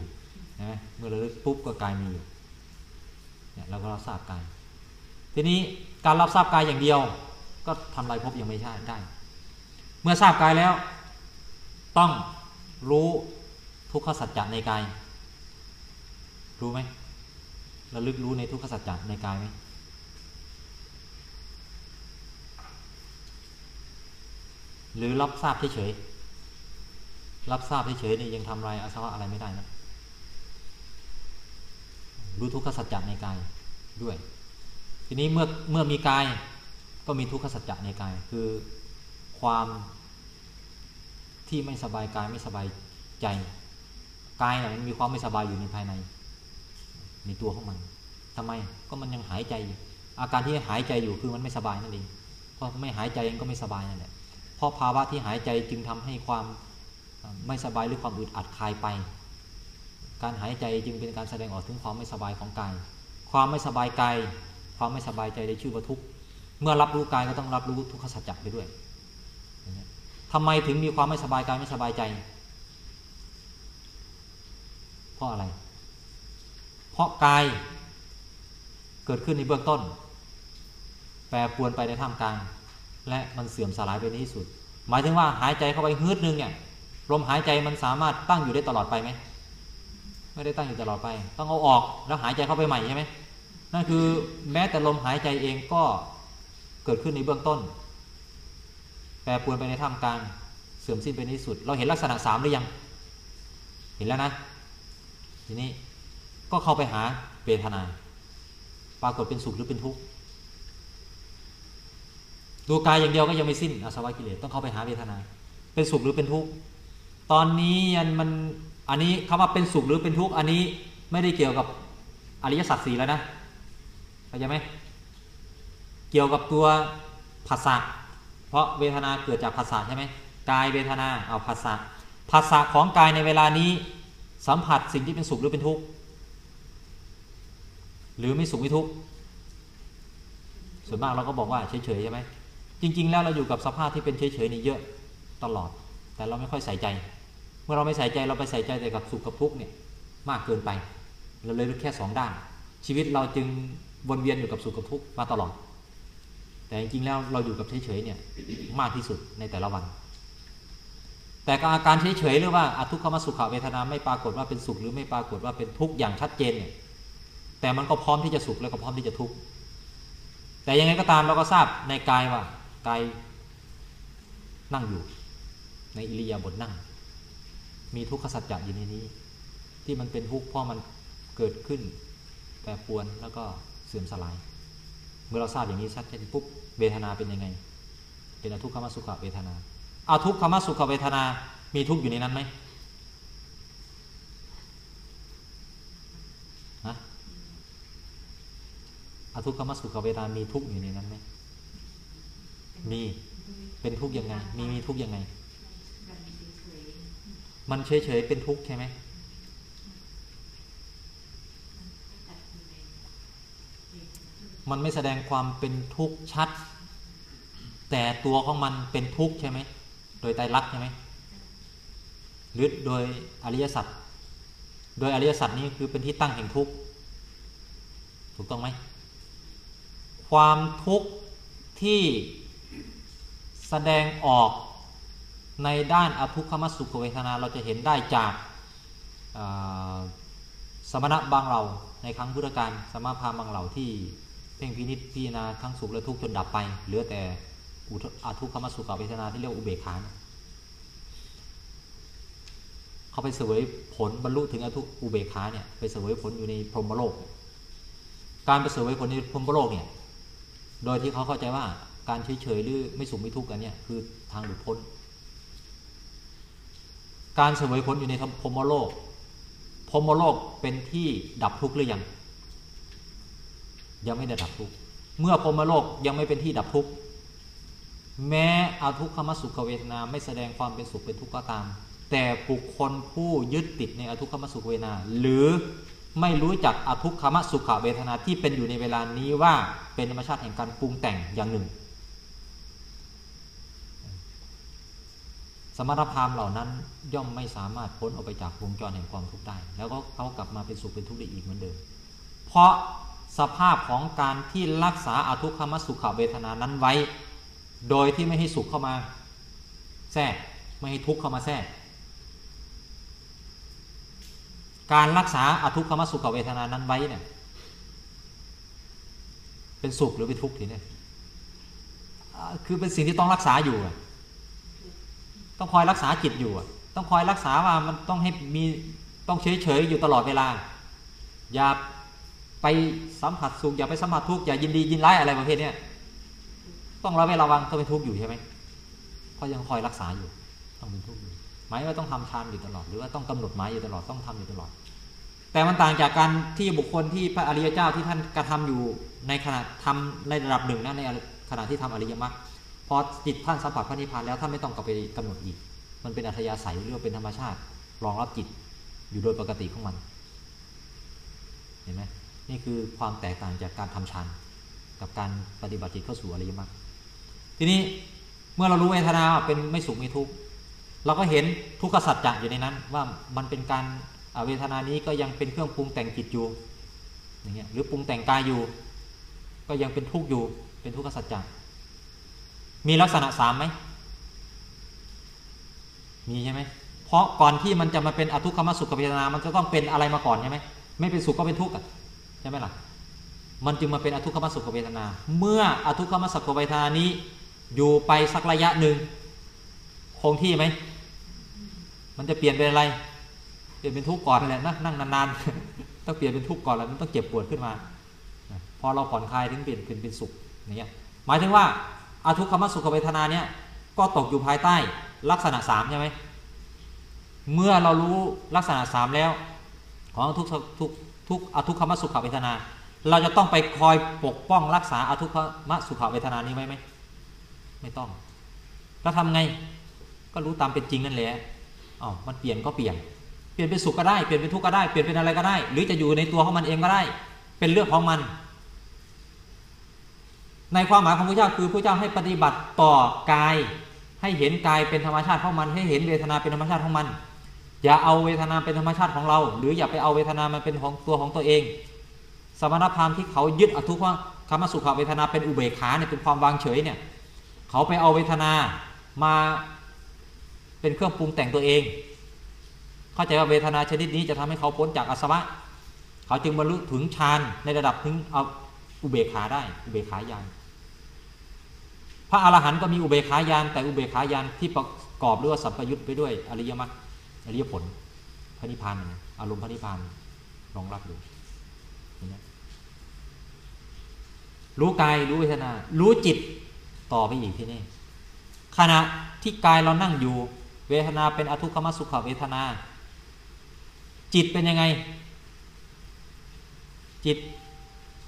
นะเมื่อระลึกปุ๊บก็กายมีอยู่เนี่ยเราก็รับทราบกาย ทีนี้การรับทราบกายอย่างเดียว ก็ทำลายภพยังไม่ใช่ได้ เมื่อทราบกายแล้ว ต้องรู้ทุกขสัจจะในกาย รู้ไหมระลึกรู้ในทุกขสัจจะในกายไหมหรือรับทราบเฉยๆรับทราบเฉยๆนี่ยังทำลายอาสวะอะไรไม่ได้นะรู้ทุกขสัจจะในกายด้วย ทีนี้เมื่อเมื่อมีกายก็มีทุกขสัจจะในกาย คือความที่ไม่สบายกายไม่สบายใจกายเนี่ยมันมีความไม่สบายอยู่ในภายใน ในตัวของมันทำไมก็มันยังหายใจอยู่อาการที่หายใจอยู่คือมันไม่สบายนั่นเองเพราะไม่หายใจเองก็ไม่สบายนั่นแหละเพราะภาวะที่หายใจจึงทำให้ความไม่สบายหรือความอึดอัดคลายไป การหายใจจึงเป็นการแสดงออกถึงความไม่สบายของกาย ความไม่สบายกาย ความไม่สบายใจได้ชื่อว่าทุกข์เมื่อรับรู้กายก็ต้องรับรู้ทุกขสัจจะไปด้วยทำไมถึงมีความไม่สบายกายไม่สบายใจ เพราะอะไร เพราะกายเกิดขึ้นในเบื้องต้น แปรปรวนไปในท่ามกลาง และมันเสื่อมสลายไปในที่สุด หมายถึงว่าหายใจเข้าไปฮืดนึงเนี่ยลมหายใจมันสามารถตั้งอยู่ได้ตลอดไปไหมไม่ได้ตั้งอยู่ตลอดไป ต้องเอาออกแล้วหายใจเข้าไปใหม่ใช่ไหม นั่นคือแม้แต่ลมหายใจเองก็เกิดขึ้นในเบื้องต้น แปรปรวนไปในท่ามกลางเสื่อมสิ้นไปในสุด เราเห็นลักษณะสามหรือยัง เห็นแล้วนะ ทีนี้ก็เข้าไปหาเวทนา ปรากฏเป็นสุขหรือเป็นทุกข์ดูกายอย่างเดียวก็ยังไม่สิ้นอาสวะกิเลสต้องเข้าไปหาเวทนา เป็นสุขหรือเป็นทุกข์ตอนนี้มันอันนี้คำว่าเป็นสุขหรือเป็นทุกข์อันนี้ไม่ได้เกี่ยวกับอริยสัจสี่แล้วนะ เข้าใจไหมเกี่ยวกับตัวภาษาเพราะเวทนาเกิดจากภาษาใช่ไหมกายเวทนาเอาภาษาภาษาของกายในเวลานี้สัมผัสสิ่งที่เป็นสุขหรือเป็นทุกข์หรือไม่สุขไม่ทุกข์ส่วนมากเราก็บอกว่าเฉยๆใช่ไหมจริง ๆ แล้วเราอยู่กับสภาพที่เป็นเฉยๆนี่เยอะตลอด แต่เราไม่ค่อยใส่ใจ เมื่อเราไม่ใส่ใจเราไปใส่ใจแต่กับสุขกับทุกข์เนี่ยมากเกินไป เราเลยรู้แค่สองด้าน ชีวิตเราจึง วนเวียนอยู่กับสุขกับทุกข์มาตลอด แต่จริงๆแล้วเราอยู่กับเฉยๆเนี่ยมากที่สุดในแต่ละวัน แต่การอาการเฉยๆหรือว่าอทุกขมสุขเวทนาไม่ปรากฏว่าเป็นสุขหรือไม่ปรากฏว่าเป็นทุกข์อย่างชัดเจนเนี่ยแต่มันก็พร้อมที่จะสุขแล้วก็พร้อมที่จะทุกข์แต่ยังไงก็ตามเราก็ทราบในกายว่ากายนั่งอยู่ ในอิริยาบถนั่ง มีทุกขสัจจะอยู่ในนี้ ที่มันเป็นทุกข์เพราะมันเกิดขึ้นแปรปรวนแล้วก็ เสื่อมสลาย เมื่อเราทราบอย่างนี้ชัดเจนปุ๊บเวทนาเป็นยังไง เป็นอทุกขมสุขเวทนาอาทุกขมสุขเวทนา มีทุกอยู่ในนั้นไหมฮะอาทุกขมสุขเวทนา มีทุกอยู่ในนั้นไหมมี เป็นทุกยังไง มีมีทุกยังไง มันเฉยเฉยๆเป็นทุกใช่ไหม ๆมันก็จัดอยู่ในเวทนา มันไม่แสดงความเป็นทุกข์ชัด แต่ตัวของมันเป็นทุกข์ใช่ไหมโดยไตรลักษณ์ใช่ไหมหรือโดยอริยสัจโดยอริยสัจนี้คือเป็นที่ตั้งแห่งทุกข์ถูกต้องไหมความทุกข์ที่แสดงออกในด้านอทุกขมสุขเวทนาเราจะเห็นได้จากาสมณะบางเหล่าในครั้งพุทธกาลสมณพามบางเหล่าที่ เพ่งพินิจพิจารณาทั้งสุขและทุกข์จนดับไป เหลือแต่อุทอทุกขมสุขเวทนาที่เรียกว่าอุเบกขาเนี่ยเขาไปเสวยผลบรรลุถึงอทุกอุเบกขาเนี่ยไปเสวยผลอยู่ในพรหมโลก การไปเสวยผลในพรหมโลกเนี่ยโดยที่เขาเข้าใจว่าการเฉยๆหรือไม่สุขไม่ทุกข์กันเนี่ยคือทางหลุดพ้น การเสวยผลอยู่ในพรหมโลกพรหมโลกเป็นที่ดับทุกข์หรือยัง ยังไม่ได้ดับทุกข์เมื่อพรมโลกยังไม่เป็นที่ดับทุกข์แม้อาทุกขมสุขเวทนาไม่แสดงความเป็นสุขเป็นทุกข์ก็ตาม แต่บุคคลผู้ยึดติดในอทุกขมสุขเวทนา หรือไม่รู้จักอทุกขมสุขเวทนาที่เป็นอยู่ในเวลานี้ว่าเป็นธรรมชาติแห่งการปรุงแต่งอย่างหนึ่ง สมรพราหมณ์เหล่านั้นย่อมไม่สามารถพ้นออกไปจากวงจรแห่งความทุกข์ได้ แล้วก็เขากลับมาเป็นสุขเป็นทุกข์ได้อีกเหมือนเดิม เพราะ สภาพของการที่รักษาอาทุกขมสุขเวทนานั้นไว้ โดยที่ไม่ให้สุขเข้ามา แทรกไม่ให้ทุกข์เข้ามาแทรก การรักษาอาทุกขมสุขเวทนานั้นไว้เนี่ยเป็นสุขหรือเป็นทุกข์ทีเนี่ยคือเป็นสิ่งที่ต้องรักษาอยู่ ต้องคอยรักษาจิตอยู่ ต้องคอยรักษาว่ามันต้องให้มีต้องเฉยเฉยๆอยู่ตลอดเวลาอย่า ไปสัมผัสสุขอย่าไปสัมผัสทุกข์อย่ายินดียินร้ายอะไรประเภทเนี้ยต้องระแวดระวังต้องเป็นทุกข์อยู่ใช่ไหมเพราะยังคอยรักษาอยู่ต้องเป็นทุกข์อยู่หมายว่าต้องทำฌานอยู่ตลอดหรือว่าต้องกำหนดหมายอยู่ตลอดต้องทำอยู่ตลอด แต่มันต่างจากการที่บุคคลที่พระอริยเจ้าที่ท่านกระทำอยู่ในขณะทำในระดับหนึ่งนะในขณะที่ทำอริยมรรคพอจิตท่านสัมผัสพระนิพพานแล้วท่านไม่ต้องกลับไปกำหนดอีก มันเป็นอัธยาศัยเรียกว่าเป็นธรรมชาติรองรับจิตอยู่โดยปกติของมัน เห็นไหม นี่คือความแตกต่างจากการทำฌานกับการปฏิบัติจิตเข้าสู่อริยมรรคทีนี้เมื่อเรารู้เวทนาเป็นไม่สุขไม่ทุกข์เราก็เห็นทุกขสัจจะอยู่ในนั้น ว่ามันเป็นการเวทนานี้ก็ยังเป็นเครื่องปรุงแต่งจิตอยู่อย่างเงี้ยหรือปรุงแต่งกายอยู่ ก็ยังเป็นทุกข์อยู่ เป็นทุกขสัจจะมีลักษณะสามไหมมีใช่ไหมเพราะก่อนที่มันจะมาเป็นอทุกขมสุขเวทนา มันจะต้องเป็นอะไรมาก่อนใช่ไหมไม่เป็นสุขก็เป็นทุกข์อะ ช่ไหมล่ะ มันจึงมาเป็นอทุกขมสุขเวทนา เมื่ออทุกขมสุขเวทนานี้ อยู่ไปสักระยะหนึ่งคงที่ไหม มันจะเปลี่ยนเป็นอะไร เปลี่ยนเป็นทุกข์ก่อนแหละนะนั่งนานๆ ต้องเปลี่ยนเป็นทุกข์ก่อนแล้วมันต้องเจ็บปวดขึ้นมา พอเราผ่อนคลายถึงเปลี่ยนเป็นเป็นสุขอย่างเงี้ย หมายถึงว่าอาทุกขมสุขเวทนาเนี่ยก็ตกอยู่ภายใต้ลักษณะสามใช่ไหม เมื่อเรารู้ลักษณะสามแล้ว ของทุกทุก ทุกอทุกขมสุขเวทนา เราจะต้องไปคอยปกป้องรักษาอทุกขมสุขเวทนานี้ไว้ไหมไม่ต้องแล้วทำไงก็รู้ตามเป็นจริงนั่นแหละอ๋อมันเปลี่ยนก็เปลี่ยน เปลี่ยนเป็นสุขก็ได้ เปลี่ยนเป็นทุกข์ก็ได้ เปลี่ยนเป็นอะไรก็ได้ หรือจะอยู่ในตัวของมันเองก็ได้ เป็นเรื่องของมัน ในความหมายของพระเจ้าคือพระเจ้าให้ปฏิบัติต่อกาย ให้เห็นกายเป็นธรรมชาติของมัน ให้เห็นเวทนาเป็นธรรมชาติของมัน อย่าเอาเวทนาเป็นธรรมชาติของเรา หรืออย่าไปเอาเวทนามันเป็นของตัวของตัวเอง สมณพราหมณ์ที่เขายึดอทุกข์คำสุขเวทนาเป็นอุเบกขาเนี่ยเป็นความวางเฉยเนี่ยเขาไปเอาเวทนามาเป็นเครื่องปรุงแต่งตัวเอง เข้าใจว่าเวทนาชนิดนี้จะทำให้เขาพ้นจากอาสวะ เขาจึงบรรลุถึงฌานในระดับถึงเอาอุเบกขาได้ อุเบกขาญาณพระอรหันต์ก็มีอุเบกขาญาณแต่อุเบกขาญาณที่ประกอบด้วยสัมปยุตไปด้วยอริยมรรค อริยผลพระนิพพานอารมณ์พระนิพพานรองรับดูเห็นไหมรู้กายรู้เวทนา รู้จิตต่อไปอีกที่นี่ขณะที่กายเรานั่งอยู่ เวทนาเป็นอทุกขมสุขเวทนา จิตเป็นยังไง จิต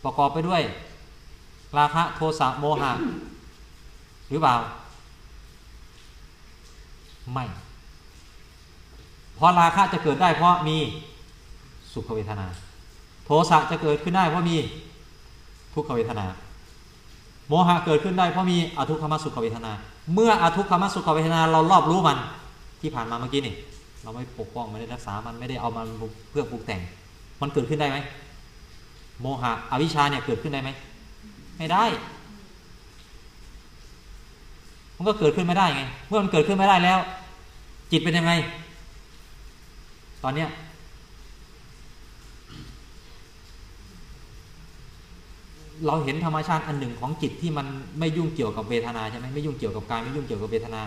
ประกอบไปด้วย ราคะโทสะโมหะหรือเปล่า ไม่ เพราะราคะจะเกิดได้เพราะมีสุขเวทนา โทสะจะเกิดขึ้นได้เพราะมีทุกขเวทนา โมหะเกิดขึ้นได้เพราะมีอทุกขมสุขเวทนา เมื่ออทุกขมสุขเวทนาเรารอบรู้มันที่ผ่านมาเมื่อกี้นี่เราไม่ปกป้องไม่ได้รักษามันไม่ได้เอามันเพื่อปรุงแต่ง มันเกิดขึ้นได้ไหมโมหะอวิชชาเนี่ยเกิดขึ้นได้ไหมไม่ได้ มันก็เกิดขึ้นไม่ได้ไง เมื่อมันเกิดขึ้นไม่ได้แล้ว จิตเป็นยังไง ตอนเนี้ยเราเห็นธรรมชาติอันหนึ่งของจิตที่มันไม่ยุ่งเกี่ยวกับเวทนาใช่ไหมไม่ยุ่งเกี่ยวกับกายไม่ยุ่งเกี่ยวกับเวทนา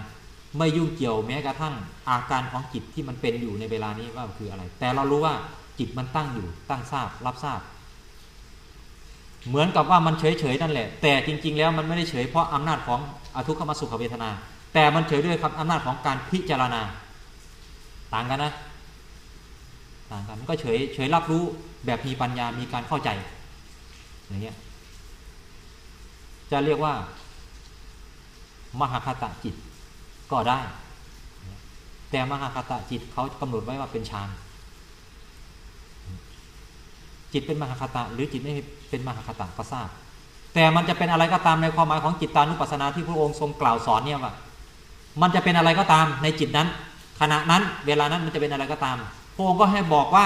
ไม่ยุ่งเกี่ยวแม้กระทั่งอาการของจิตที่มันเป็นอยู่ในเวลานี้ว่าคืออะไร แต่เรารู้ว่าจิตมันตั้งอยู่ตั้งทราบรับทราบ เหมือนกับว่ามันเฉยเฉยๆนั่นแหละ แต่จริง ๆ แล้วมันไม่ได้เฉยเพราะอำนาจของอทุกขมสุขเวทนา แต่มันเฉยด้วยครับอำนาจของการพิจารณา ต่างกันนะ ต่างกันมันก็เฉยเฉยรับรู้แบบมีปัญญามีการเข้าใจอย่างเงี้ยจะเรียกว่า มหาคตะจิตก็ได้ แต่มหาคตะจิตเขากำหนดไว้ว่าเป็นฌานจิตเป็นมหาคตะหรือจิตไม่เป็นมหาคตะก็ทราบ แต่มันจะเป็นอะไรก็ตามในความหมายของจิตตานุปัสสนาที่พระองค์ทรงกล่าวสอนเนี่ยว่ามันจะเป็นอะไรก็ตามในจิตนั้น ขณะนั้น เวลานั้นมันจะเป็นอะไรก็ตาม ระองค์ก็ให้บอกว่า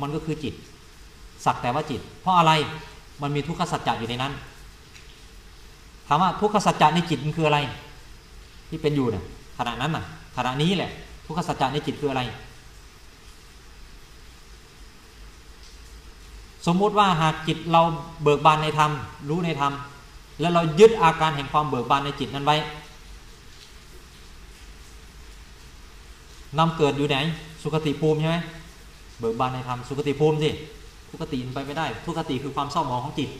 มันก็คือจิต สักแต่ว่าจิต เพราะอะไรมันมีทุกขสัจจะอยู่ในนั้นถามว่าทุกขสัจจะในจิตมันคืออะไร ที่เป็นอยู่เนี่ยขณะนั้นน่ะขณะนี้แหละ ทุกขสัจจะในจิตคืออะไร สมมุติว่าหากจิตเราเบิกบานในธรรมรู้ในธรรมแล้วเรายึดอาการแห่งความเบิกบานในจิตนั้นไว้นำเกิดอยู่ไหน สุขติภูมิใช่ไหมเบิกบานในธรรมสุขติภูมิสิทุกขติไปไม่ได้ทุกขติคือความเศร้าหมองของจิต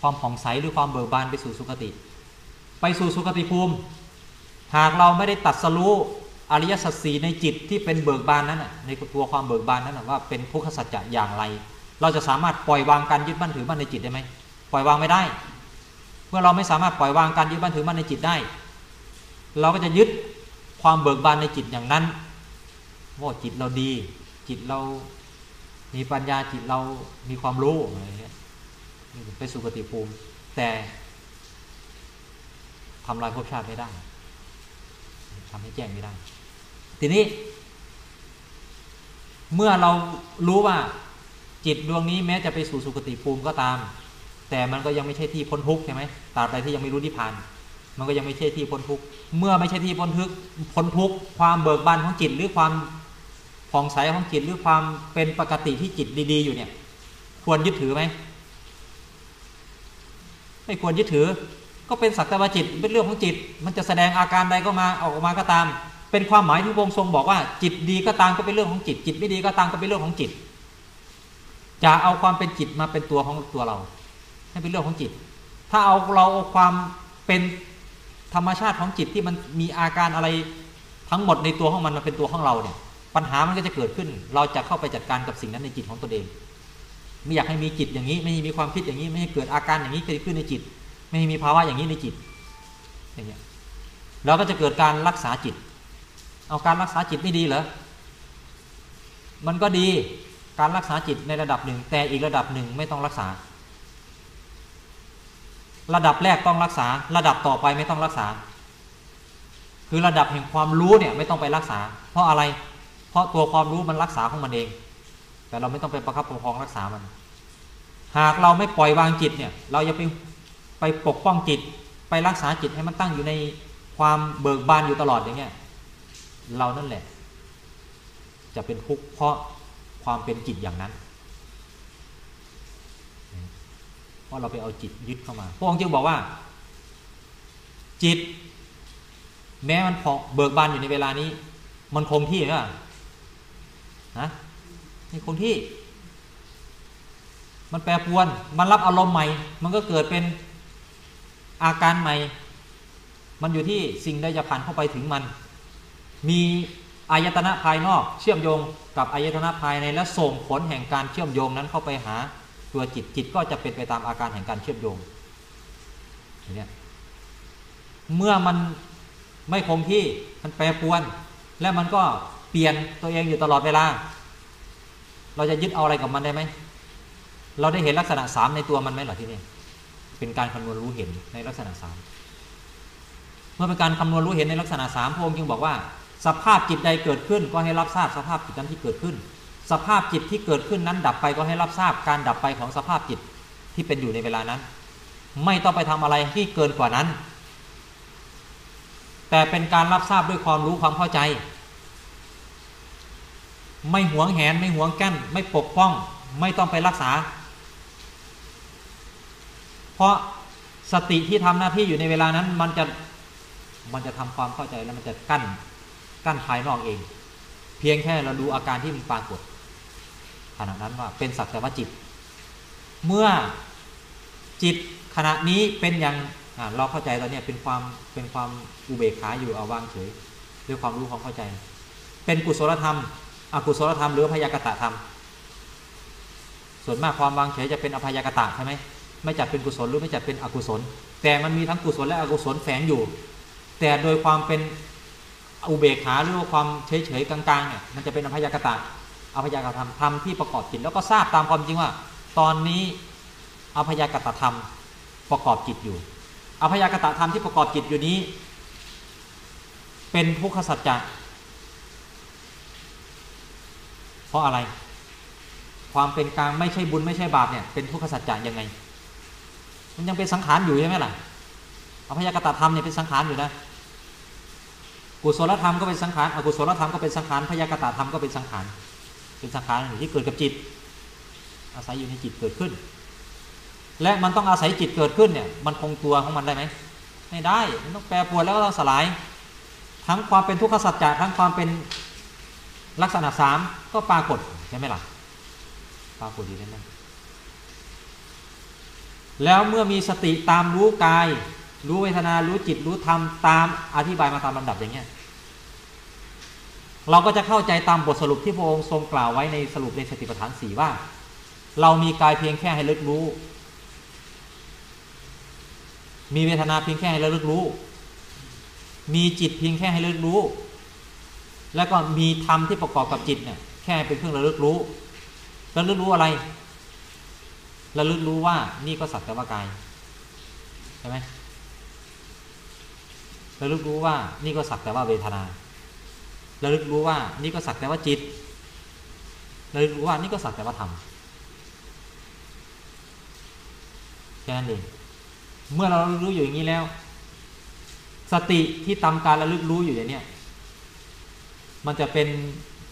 ความผ่องใสหรือความเบิกบานไปสู่สุขติ ไปสู่สุขติภูมิ หากเราไม่ได้ตัดสรู้อริยสัจสีในจิตที่เป็นเบิกบานนั้นน่ะในตัวความเบิกบานนั้นน่ะว่าเป็นทุกขสัจจะอย่างไร เราจะสามารถปล่อยวางการยึดมั่นถือมั่นในจิตได้ไหมปล่อยวางไม่ได้ เมื่อเราไม่สามารถปล่อยวางการยึดมั่นถือมั่นในจิตได้ เราก็จะยึดความเบิกบานในจิตอย่างนั้น ว่าจิตเราดี จิตเรามีปัญญาจิตเรามีความรู้อะไรเงี้ยไปสู่กติภูมิ แต่ทำลายภพชาติไม่ได้ทำให้แจ้งไม่ได้ ทีนี้ เมื่อเรารู้ว่าจิตดวงนี้แม้จะไปสู่สุคติภูมิก็ตาม แต่มันก็ยังไม่ใช่ที่พ้นทุกข์ใช่ไหมตราบใดที่ยังไม่รู้นิพพาน มันก็ยังไม่ใช่ที่พ้นทุกข์เมื่อไม่ใช่ที่พ้นทุกข์พ้นทุกข์ความเบิกบานของจิตหรือความ ผ่องใสของจิตหรือความเป็นปกติที่จิตดีๆ อยู่เนี่ย ควรยึดถือไหมไม่ควรยึดถือ ก็เป็นสักแต่ว่าจิตเป็นเรื่องของจิต มันจะแสดงอาการใดก็มาออกมาก็ตาม เป็นความหมายที่พระองค์ทรงบอกว่า จิตดีก็ตามก็เป็นเรื่องของจิต จิตไม่ดีก็ตามก็เป็นเรื่องของจิต จะเอาความเป็นจิตมาเป็นตัวของตัวเรา ให้เป็นเรื่องของจิต ถ้าเอาเราเอาความเป็นธรรมชาติของจิตที่มันมีอาการอะไรทั้งหมดในตัวของมันมาเป็นตัวของเราเนี่ย ปัญหามันก็จะเกิดขึ้น เราจะเข้าไปจัดการกับสิ่งนั้นในจิตของตัวเอง ไม่อยากให้มีจิตอย่างนี้ ไม่ให้มีความคิดอย่างนี้ ไม่ให้เกิดอาการอย่างนี้เกิดขึ้นในจิต ไม่ให้มีภาวะอย่างนี้ในจิต อย่างเงี้ยเราก็จะเกิดการรักษาจิต เอาการรักษาจิตไม่ดีเหรอ มันก็ดี การรักษาจิตในระดับหนึ่ง แต่อีกระดับหนึ่งไม่ต้องรักษา ระดับแรกต้องรักษา ระดับต่อไปไม่ต้องรักษา คือระดับแห่งความรู้เนี่ยไม่ต้องไปรักษา เพราะอะไร เพราะตัวความรู้มันรักษาของมันเอง แต่เราไม่ต้องไปประคับประคองรักษามัน หากเราไม่ปล่อยวางจิตเนี่ย เราจะไปไปปกป้องจิต ไปรักษาจิตให้มันตั้งอยู่ในความเบิกบานอยู่ตลอดอย่างเงี้ย เรานั่นแหละ จะเป็นทุกข์เพราะความเป็นจิตอย่างนั้น เพราะเราไปเอาจิตยึดเข้ามา พระองค์จึงบอกว่า จิต แม้มันพอเบิกบานอยู่ในเวลานี้ มันคงที่ไหม ฮะไม่คงที่ มันแปรปรวน มันรับอารมณ์ใหม่ มันก็เกิดเป็นอาการใหม่ มันอยู่ที่สิ่งใดจะผ่านเข้าไปถึงมัน มีอายตนะภายนอกเชื่อมโยงกับอายตนะภายในและส่งผลแห่งการเชื่อมโยงนั้นเข้าไปหาตัวจิตจิตก็จะเป็นไปตามอาการแห่งการเชื่อมโยงเนี้ยเมื่อมันไม่คงที่มันแปรปรวน และมันก็ เปลี่ยนตัวเองอยู่ตลอดเวลา เราจะยึดเอาอะไรกับมันได้ไหม เราได้เห็นลักษณะสามในตัวมันไหมหรอที่นี่เป็นการคำนวณรู้เห็นในลักษณะสามเมื่อเป็นการคำนวณรู้เห็นในลักษณะสามพระองค์จึงบอกว่า สภาพจิตใดเกิดขึ้นก็ให้รับทราบสภาพจิตนั้นที่เกิดขึ้น สภาพจิตที่เกิดขึ้นนั้นดับไปก็ให้รับทราบการดับไปของสภาพจิตที่เป็นอยู่ในเวลานั้น ไม่ต้องไปทำอะไรที่เกินกว่านั้น แต่เป็นการรับทราบด้วยความรู้ความเข้าใจ ไม่หวงแหนไม่หวงกั้น ไม่ปกป้อง ไม่ต้องไปรักษา เพราะสติที่ทำหน้าที่อยู่ในเวลานั้น มันจะมันจะทำความเข้าใจแล้วมันจะกั้น กั้นภายนอกเอง เพียงแค่เราดูอาการที่มันปรากฏขณะนั้นว่าเป็นสักแต่ว่าจิต เมื่อจิตขณะนี้เป็นอย่างเราเข้าใจตอนนี้เป็นความเป็นความอุเบกขาอยู่เอาวางเฉยด้วยความรู้ความเข้าใจ เป็นกุศลธรรม อกุศลธรรมหรือพยากตะธรรม ส่วนมากความวางเฉยจะเป็นอภัยกตะใช่ไหมไม่จัดเป็นกุศลหรือไม่จัดเป็นอกุศล แต่มันมีทั้งกุศลและอกุศลแฝงอยู่ แต่โดยความเป็นอุเบกขาหรือว่าความเฉยเฉยๆกลางๆเนี่ยมันจะเป็นอภัยกตะอภัยกตธรรมธรรมที่ประกอบจิตแล้วก็ทราบตามความจริงว่า ตอนนี้อภัยกตธรรมประกอบจิตอยู่อภัยกตธรรมที่ประกอบจิตอยู่นี้ เป็นทุกขสัจจะ เพราะอะไร ความเป็นกลางไม่ใช่บุญไม่ใช่บาปเนี่ยเป็นทุกขสัจจะยังไง มันยังเป็นสังขารอยู่ใช่ไหมล่ะอภัยกตธรรมเนี่ยเป็นสังขารอยู่นะกุศลธรรมก็เป็นสังขารอกุศลธรรมก็เป็นสังขารพยากตธรรมก็เป็นสังขารเป็นสังขารที่เกิดกับจิต อาศัยอยู่ในจิตเกิดขึ้น และมันต้องอาศัยจิตเกิดขึ้นเนี่ยมันคงตัวของมันได้ไหมไม่ได้มันต้องแปรปรวนแล้วก็ต้องสลาย ทั้งความเป็นทุกขสัจจะทั้งความเป็น ลักษณะสามก็ปรากฏใช่ไหมล่ะปรากฏอยู่นั่นแล้วเมื่อมีสติตามรู้กาย รู้เวทนารู้จิตรู้ธรรมตามอธิบายมาตามลำดับอย่างเงี้ยเราก็จะเข้าใจตามบทสรุปที่พระองค์ทรงกล่าวไว้ในสรุปในสติปัฏฐานสี่ว่า เรามีกายเพียงแค่ให้ลึกรู้ มีเวทนาเพียงแค่ให้ระลึกรู้ มีจิตเพียงแค่ให้ระลึกรู้ แล้วก็มีธรรมที่ประกอบกับจิตเนี่ยแค่เป็นเครื่องระลึกรู้ระลึกรู้อะไรระลึกรู้ว่านี่ก็สักแต่ว่ากายใช่ไหมระลึกรู้ว่านี่ก็สักแต่ว่าเวทนาระลึกรู้ว่านี่ก็สักแต่ว่าจิตระลึกรู้ว่านี่ก็สักแต่ว่าธรรมแค่นั้นเองเมื่อเรารู้อยู่อย่างนี้แล้ว สติที่ตามการระลึกรู้อยู่อย่างเนี้ย มันจะเป็น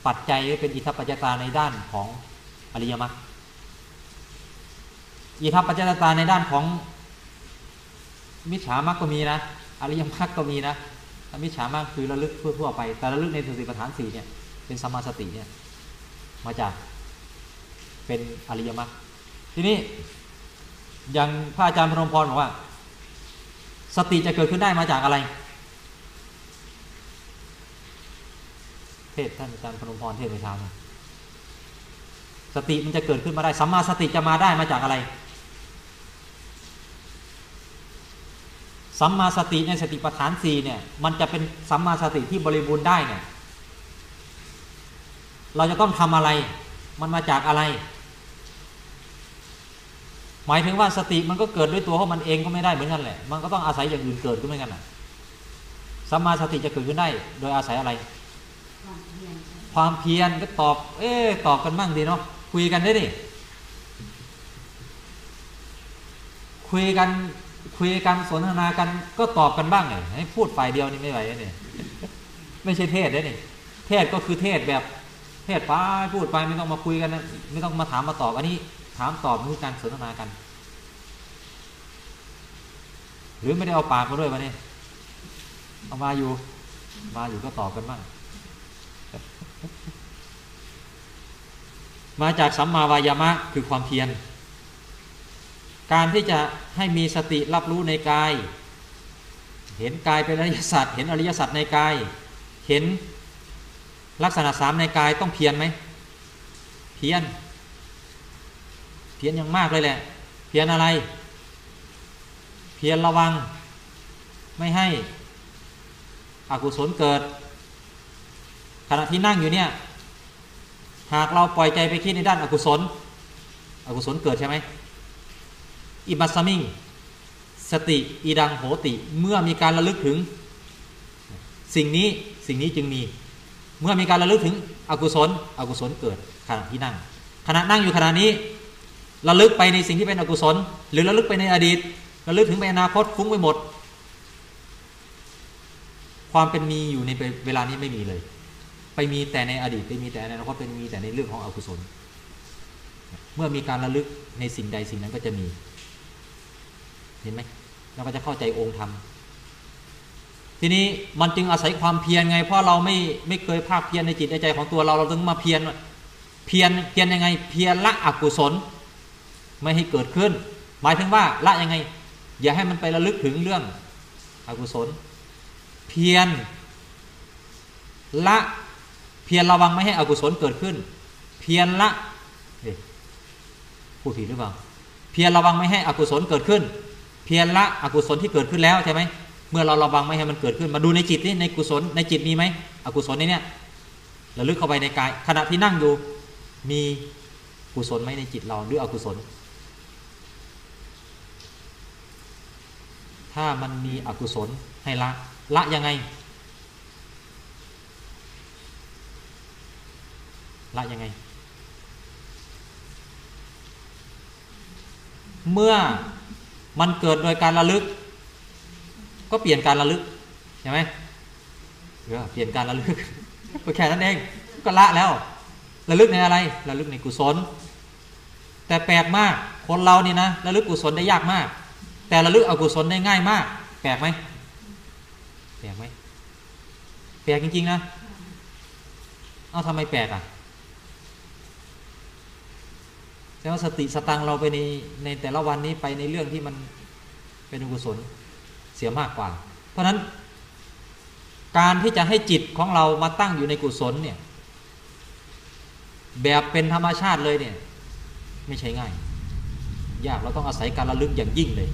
ปัจจัยหรือเป็นอิทธปัจจตาในด้านของอริยมรรคอิทธปัจจตาในด้านของมิจฉามรรคก็มีนะ อริยมรรคก็มีนะมิจฉามรรคคือระลึกทั่วๆไป แต่ระลึกในสติปัฏฐานสี่เนี่ยเป็นสัมมาสติเนี่ยมาจากเป็นอริยมรรคทีนี้อย่างพระอาจารย์พนมพรบอกว่า สติจะเกิดขึ้นได้มาจากอะไร เทศท่านอาจารย์พนมพรเทศในเช้านะสติมันจะเกิดขึ้นมาได้สัมมาสติจะมาได้มาจากอะไรสัมมาสติในสติปัฏฐานสี่เนี่ย มันจะเป็นสัมมาสติที่บริบูรณ์ได้เนี่ย เราจะต้องทำอะไร มันมาจากอะไร หมายถึงว่าสติมันก็เกิดด้วยตัวของมันเองก็ไม่ได้เหมือนกันแหละ มันก็ต้องอาศัยอย่างอื่นเกิดขึ้นเหมือนกันน่ะสัมมาสติจะเกิดขึ้นได้ โดยอาศัยอะไร ความเพียรก็ตอบ เอ๊ตอบกันบ้างดีเนาะคุยกันได้ดิคุยกันคุยกันสนทนากันก็ตอบกันบ้างไงให้พูดฝ่ายเดียวนี่ไม่ไหวนะเนี่ยไม่ใช่เทศได้นี่เทศก็คือเทศแบบเทศไปพูดไปไม่ต้องมาคุยกันนะไม่ต้องมาถามมาตอบอันนี้ ถามตอบคือการสนทนากัน หรือไม่ได้เอาปากมาด้วยวะเนี่ยเอามาอยู่ มาอยู่ก็ตอบกันบ้าง มาจากสัมมาวายามะคือความเพียร การที่จะให้มีสติรับรู้ในกาย เห็นกายเป็นอริยสัจเห็นอริยสัจในกาย เห็นลักษณะสามในกายต้องเพียรไหม เพียร เพียรอย่างมากเลยแหละ เพียรอะไร เพียรระวัง ไม่ให้อกุศลเกิด ขณะที่นั่งอยู่เนี่ย หากเราปล่อยใจไปคิดในด้านอากุศล อกุศลเกิดใช่ไหมอิมัสสมิงสติอีดังโหติ เมื่อมีการระลึกถึง สิ่งนี้สิ่งนี้จึงมี เมื่อมีการระลึกถึงอกุศล อกุศลเกิดขณะที่นั่ง ขณะนั่งอยู่ขณะนี้ ระลึกไปในสิ่งที่เป็นอกุศล หรือระลึกไปในอดีต ระลึกถึงไปอนาคตฟุ้งไปหมด ความเป็นมีอยู่ในเวลานี้ไม่มีเลย ไปมีแต่ในอดีตไปมีแต่ในอนาคตเป็นมีแต่ในเรื่องของอกุศล เมื่อมีการระลึกในสิ่งใดสิ่งนั้นก็จะมี เห็นไหมเราก็จะเข้าใจองค์ธรรมทีนี้มันจึงอาศัยความเพียรไง เพราะเราไม่ไม่เคยภาคเพียรในจิตในใจของตัวเราเราต้องมาเพียรเพียรเพียรยังไง เพียรละอกุศล ไม่ให้เกิดขึ้น หมายถึงว่าละยังไง อย่าให้มันไประลึกถึงเรื่องอกุศล เพียรละ เพียรระวังไม่ให้อกุศลเกิดขึ้น เพียรละเอ๊ะพูดผิดหรือเปล่า เพียรระวังไม่ให้อกุศลเกิดขึ้น เพียรละอกุศลที่เกิดขึ้นแล้วใช่ไหมเมื่อเราระวังไม่ให้มันเกิดขึ้น มาดูในจิตนี่ในกุศลในจิตมีไหมอกุศลในเนี้ยระลึกเข้าไปในกาย ขณะที่นั่งอยู่มีกุศลไหมในจิตเราหรืออกุศล ถ้ามันมีอกุศลให้ละละยังไง ละยังไง เมื่อมันเกิดโดยการระลึก ก็เปลี่ยนการระลึกใช่ไหมเออเปลี่ยนการระลึกก็แค่นั้นเองก็ละแล้ว ระลึกในอะไร ระลึกในกุศล แต่แปลกมาก คนเรานี่นะระลึกกุศลได้ยากมาก แต่ระลึกอกุศลได้ง่ายมาก แปลกไหมแปลกไหมแปลกจริงๆนะ เอาทำไมแปลกอะ แต่ว่าสติสตังเราไปในในแต่ละวันนี้ไปในเรื่องที่มันเป็นอกุศลเสียมากกว่า เพราะฉะนั้น การที่จะให้จิตของเรามาตั้งอยู่ในกุศลเนี่ยแบบเป็นธรรมชาติเลยเนี่ย ไม่ใช่ง่าย ยากเราต้องอาศัยการระลึกอย่างยิ่งเลย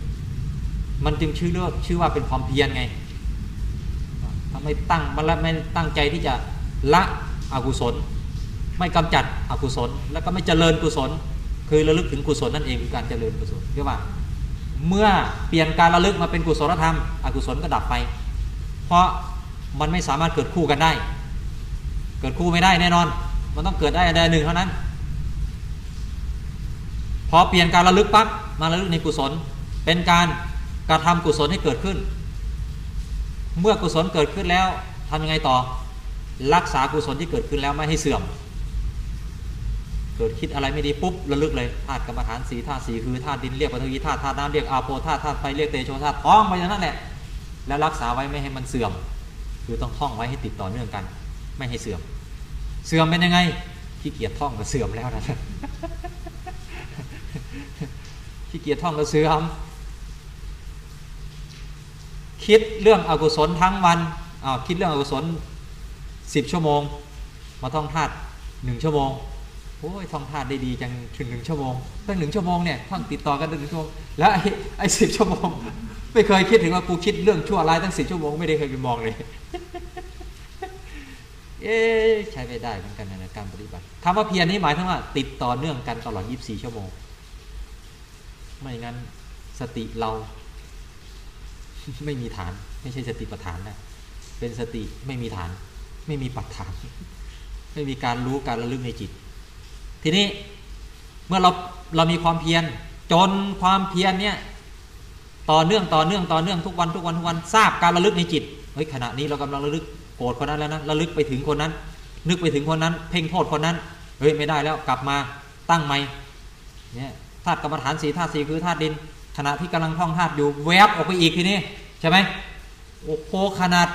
มันจึงชื่อเรียกชื่อว่าเป็นความเพียรไงทำไม่ตั้งมันละไม่ตั้งใจที่จะละอกุศล ไม่กำจัดอกุศล แล้วก็ไม่เจริญกุศล คือระลึกถึงกุศลนั่นเองคือการเจริญกุศลเรียกว่า เมื่อเปลี่ยนการระลึกมาเป็นกุศลธรรม อกุศลก็ดับไป เพราะมันไม่สามารถเกิดคู่กันได้ เกิดคู่ไม่ได้แน่นอน มันต้องเกิดได้อันใดหนึ่งเท่านั้น พอเปลี่ยนการระลึกปั๊บมาระลึกในกุศล เป็นการกระทำกุศลให้เกิดขึ้น เมื่อกุศลเกิดขึ้นแล้วทำยังไงต่อ รักษากุศลที่เกิดขึ้นแล้วไม่ให้เสื่อม เกิดคิดอะไรไม่ดีปุ๊บระลึกเลยธาตุกรรมฐานสีธาตุสีคือธาตุดินเรียกปฐวีธาตุธาตุน้ำเรียกอาโปธาตุธาตุไฟเรียกเตโชธาตุท่องไปอย่างนั้นแหละ แล้วรักษาไว้ไม่ให้มันเสื่อม คือต้องท่องไว้ให้ติดต่อเนื่องกัน ไม่ให้เสื่อม เสื่อมเป็นยังไงขี้เกียจท่องก็เสื่อมแล้วนะขี้เกียจท่องก็เสื่อมคิดเรื่องอกุศลทั้งวันอ้าวคิดเรื่องอกุศลสิบชั่วโมง มาท่องธาตุหนึ่งชั่วโมง โอ้ยท่องธาตุได้ดีจังถึงหนึ่งชั่วโมงตั้งหนึ่งชั่วโมงเนี่ยท่องติดต่อกันตั้งหนึ่งชั่วโมงแล้วไอ้ไอ้สิบชั่วโมงไม่เคยคิดถึงว่ากูคิดเรื่องชั่วร้ายตั้งสิบชั่วโมงไม่ได้เคยไปมองเลย เอ๊ใช้ไม่ได้เหมือนกันนะการปฏิบัติคำว่าเพียรนี้หมายถึงว่า ติดต่อเนื่องกันตลอด 24 ชั่วโมง ไม่งั้นสติเรา ไม่มีฐาน ไม่ใช่สติปัฏฐานนะเป็นสติไม่มีฐาน ไม่มีปัฏฐาน ไม่มีการรู้การระลึกในจิต ทีนี้เมื่อเราเรามีความเพียรจนความเพียรเนี่ยต่อเนื่องต่อเนื่องต่อเนื่องทุกวันทุกวันทุกวันทราบการระลึกในจิตเฮ้ยขณะนี้เรากำลังระลึกโกรธคนนั้นแล้วนะระลึกไปถึงคนนั้น นึกไปถึงคนนั้น เพ่งโทษคนนั้นเฮ้ยไม่ได้แล้วกลับมาตั้งใหม่เนี่ยธาตุกรรมฐานสีธาตุสีคือธาตุดิน ขณะที่กำลังท่องธาตุอยู่แวบออกไปอีกทีนี้ใช่ไหมโอ้โหขนาด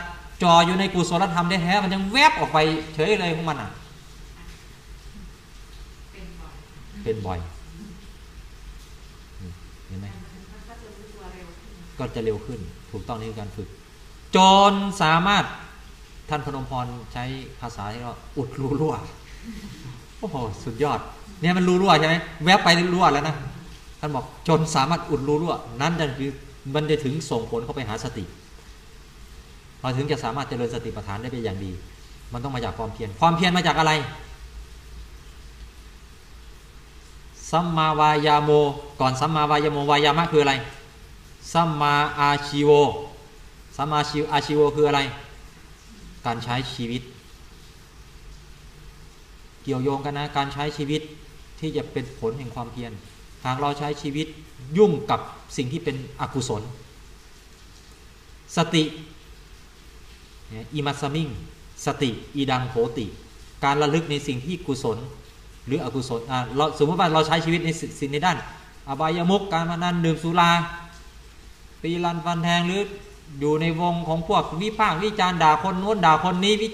จออยู่ในกุศลธรรมได้แท้มันยังแวบออกไปเฉยเลยของมันอะ เป็นบ่อย เป็นบ่อยอืมเห็นไหมมันก็จะรู้ตัวเร็วขึ้นก็จะเร็วขึ้น ถูกต้องนี่คือการฝึก จนสามารถท่านพนมพรใช้ภาษาที่เราอุดรูรั่วโอ้โหสุดยอด เนี่ยมันรูรั่วใช่ไหมแวบไปรั่วแล้วนะท่านบอกจนสามารถอุดรูรั่ว นั้นจะคือมันจะถึงส่งผลเข้าไปหาสติเราถึงจะสามารถเจริญสติปัฏฐานได้เป็นอย่างดี มันต้องมาจากความเพียรความเพียรมาจากอะไร สัมมาวายาโม ก่อนสัมมาวายาโมวายามะคืออะไร สัมมาอาชีโว สัมมาชิวอาชีโวคืออะไร การใช้ชีวิต เกี่ยวโยงกันนะ การใช้ชีวิตที่จะเป็นผลแห่งความเพียร หากเราใช้ชีวิตยุ่งกับสิ่งที่เป็นอกุศล สติอิมัสมิง สติ อีดังโหติ การระลึกในสิ่งที่กุศล หรืออกุศลอ่าเราสมมติว่าเราใช้ชีวิตในสิ่งในด้าน อบายมุกการมานันดื่มสุราตีลันฟันแทงหรืออยู่ในวงของพวกวิพากษ์วิจารณ์ด่าคนโน้นด่าคนนี้วิ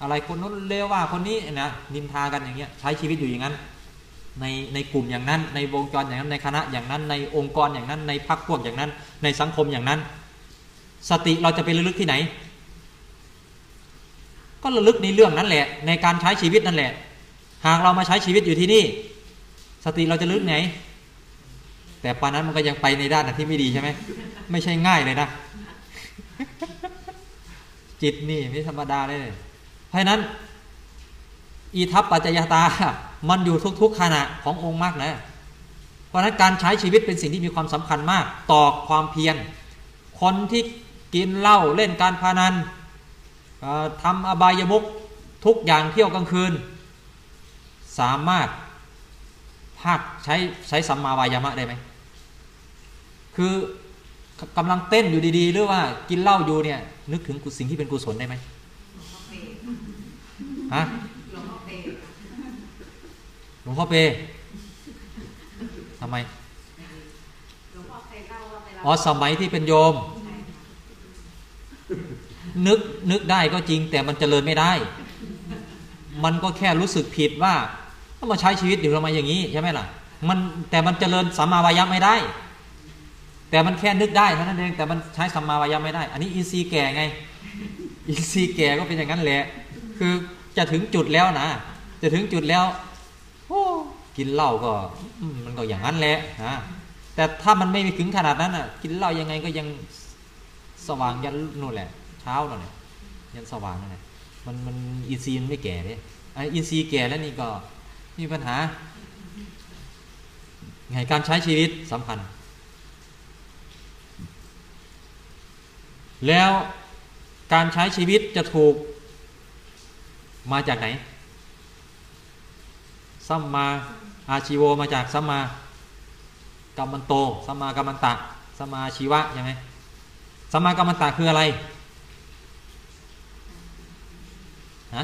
อะไรคนโน้นเลวว่าคนนี้นะนินทากันอย่างเงี้ยใช้ชีวิตอยู่อย่างนั้น ในในกลุ่มอย่างนั้น ในวงจรอย่างนั้นในคณะอย่างนั้น ในองค์กรอย่างนั้น ในพรรคพวกอย่างนั้น ในสังคมอย่างนั้น สติเราจะไประลึกที่ไหน ก็ระลึกในเรื่องนั้นแหละ ในการใช้ชีวิตนั่นแหละ หากเรามาใช้ชีวิตอยู่ที่นี่ สติเราจะลึกไหน แต่ปานนั้นมันก็ยังไปในด้านที่ไม่ดีใช่ไหมไม่ใช่ง่ายเลยนะ จิตนี่ไม่ธรรมดาเลยเพราะนั้น อีทัพปัจจยตา มันอยู่ทุก ๆขณะขององค์มรรคนะเพราะนั้นการใช้ชีวิตเป็นสิ่งที่มีความสำคัญมาก ต่อความเพียรคนที่กินเหล้าเล่นการพานันทำอบายมุกทุกอย่างเที่ยวกลางคืน สามารถภาคใช้ใช้สัมมาวายามะได้ไหม คือกำลังเต้นอยู่ดีๆ หรือว่ากินเหล้าอยู่เนี่ย นึกถึงสิ่งที่เป็นกุศลได้ไหมหลวงพ่อเปย์ฮะหลวงพ่อเปหลวงพ่อเปทำไมอ๋อสมัยที่เป็นโยม นึกนึกได้ก็จริงแต่มันเจริญไม่ได้ มันก็แค่รู้สึกผิดว่า มาใช้ชีวิตอยู่ทำไมอย่างนี้ใช่ไหมล่ะ มันแต่มันเจริญสัมมาวายามะไม่ได้ แต่มันแค่นึกได้เท่านั้นเองแต่มันใช้สัมมาวายามะไม่ได้ อันนี้อินทรีย์แก่ไงอินทรีย์แก่ก็เป็นอย่างนั้นแหละ คือจะถึงจุดแล้วนะ จะถึงจุดแล้วโอ้กินเหล้าก็มันก็อย่างนั้นแหละนะแต่ถ้ามันไม่ถึงขนาดนั้นอะ กินเหล้ายังไงก็ยังสว่างยันนู่นแหละ เช้านั่นแหละยันสว่างนั่นแหละมันมันอินทรีย์ไม่แก่เลยอ้อินทรีย์แก่แล้วนี่ก็ มีปัญหา ไงการใช้ชีวิตสำคัญแล้วการใช้ชีวิตจะถูกมาจากไหน สัมมาอาชีโวมาจากสัมมากัมมันโต สัมมากัมมันตะ สัมมาชีวะใช่ไหมสัมมากัมมันตะคืออะไรฮะ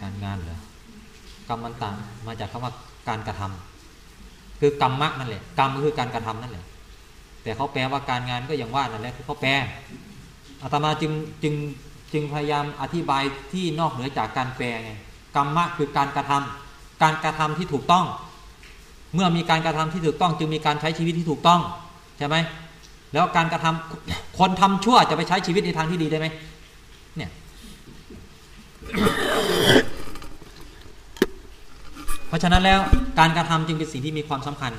การงานเหรอ กัมมันตะมาจากคำว่าการกระทำคือกรรมมะนั่นแหละกรรมก็คือการกระทำนั่นแหละ แต่เขาแปลว่าการงานก็อย่างว่านั่นแหละคือเขาแปลอาตมาจึงจึงจึงพยายามอธิบายที่นอกเหนือจากการแปลไงกรรมะคือการกระทำการกระทำที่ถูกต้อง เมื่อมีการกระทำที่ถูกต้อง จึงมีการใช้ชีวิตที่ถูกต้องใช่ไหมแล้วการกระทำคนทำชั่วจะไปใช้ชีวิตในทางที่ดีได้ไหมเนี่ย ราะฉะนั้นแล้วการกระทำจึงเป็นสิ่งที่มีความสำคัญ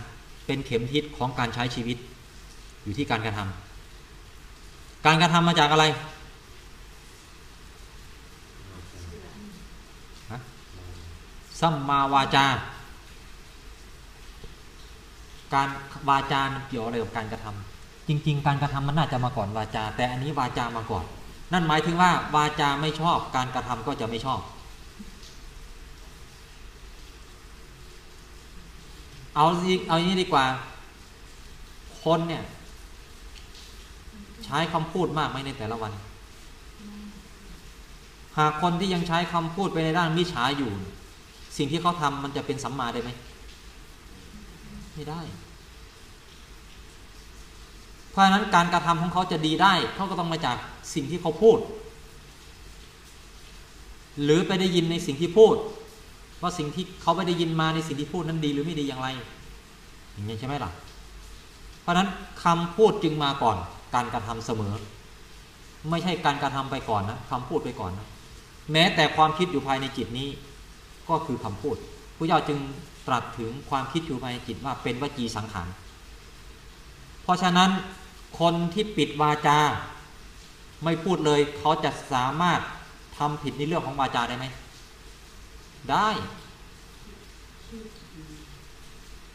เป็นเข็มทิศของการใช้ชีวิต อยู่ที่การกระทำการกระทำมาจากอะไรสัมมาวาจาการวาจาเกี่ยวอะไรกับการกระทำจริง ๆ การกระทำมันน่าจะมาก่อนวาจา แต่อันนี้วาจามาก่อน นั่นหมายถึงว่าวาจาไม่ชอบ การกระทำก็จะไม่ชอบ เอาเอาอย่างนี้ดีกว่า คนเนี่ย ใช้คำพูดมากไหมในแต่ละวัน หากคนที่ยังใช้คำพูดไปในด้านมิจฉาอยู่ สิ่งที่เขาทำมันจะเป็นสัมมาได้ไหมไม่ได้ เพราะฉะนั้นการกระทำของเขาจะดีได้เขาก็ต้องมาจากสิ่งที่เขาพูด หรือไปได้ยินในสิ่งที่พูด ว่าสิ่งที่เขาไปได้ยินมาในสิ่งที่พูดนั้นดีหรือไม่ดีอย่างไร อย่างนี้ใช่ไหมล่ะ เพราะฉะนั้นคำพูดจึงมาก่อนการกระทำเสมอ ไม่ใช่การกระทำไปก่อนนะคำพูดไปก่อนนะแม้แต่ความคิดอยู่ภายในจิตนี้ ก็คือคำพูดพระเจ้าจึงตรัสถึงความคิดอยู่ภายในจิตว่าเป็นวจีสังขารเพราะฉะนั้นคนที่ปิดวาจา ไม่พูดเลยเขาจะสามารถทำผิดในเรื่องของวาจาได้ไหม ได้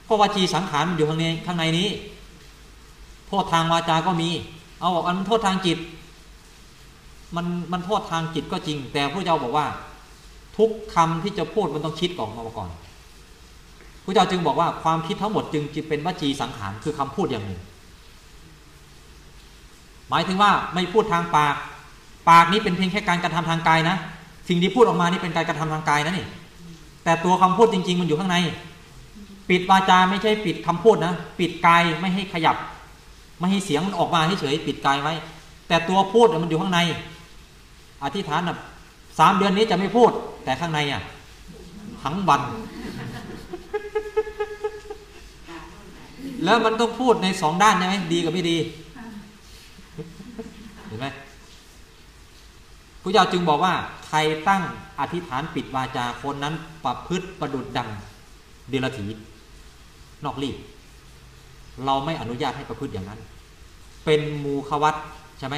เพราะวจีสังขารมันอยู่ข้างในข้างในนี้ โทษทางวาจาก็มี เอาบอกอันมันโทษทางจิต มันมันโทษทางจิตก็จริง แต่พระเจ้าบอกว่า ทุกคำที่จะพูดมันต้องคิดก่อนมาก่อนพระเจ้าจึงบอกว่าความคิดทั้งหมดจึงจึงเป็นวจีสังขารคือคำพูดอย่างหนึ่ง หมายถึงว่าไม่พูดทางปาก ปากนี้เป็นเพียงแค่การกระทำทางกายนะ สิ่งที่พูดออกมานี่เป็นการกระทำทางกายนะนี่ แต่ตัวคำพูดจริง ๆ มันอยู่ข้างใน ปิดวาจาไม่ใช่ปิดคำพูดนะ ปิดกายไม่ให้ขยับ ไม่ให้เสียงมันออกมาเฉยปิดกายไว้ แต่ตัวพูดมันอยู่ข้างใน อธิษฐานนะสามเดือนนี้จะไม่พูด แต่ข้างในอะทั้งวันแล้วมันต้องพูดในสองด้านใช่ไหมดีกับไม่ดี เห็นไหม พระเจ้าจึงบอกว่าใครตั้งอธิษฐานปิดวาจาคนนั้นประพฤติประดุดดังเดลถีนอกรีบเราไม่อนุญาตให้ประพฤติอย่างนั้น เป็นมูขวัตใช่ไหม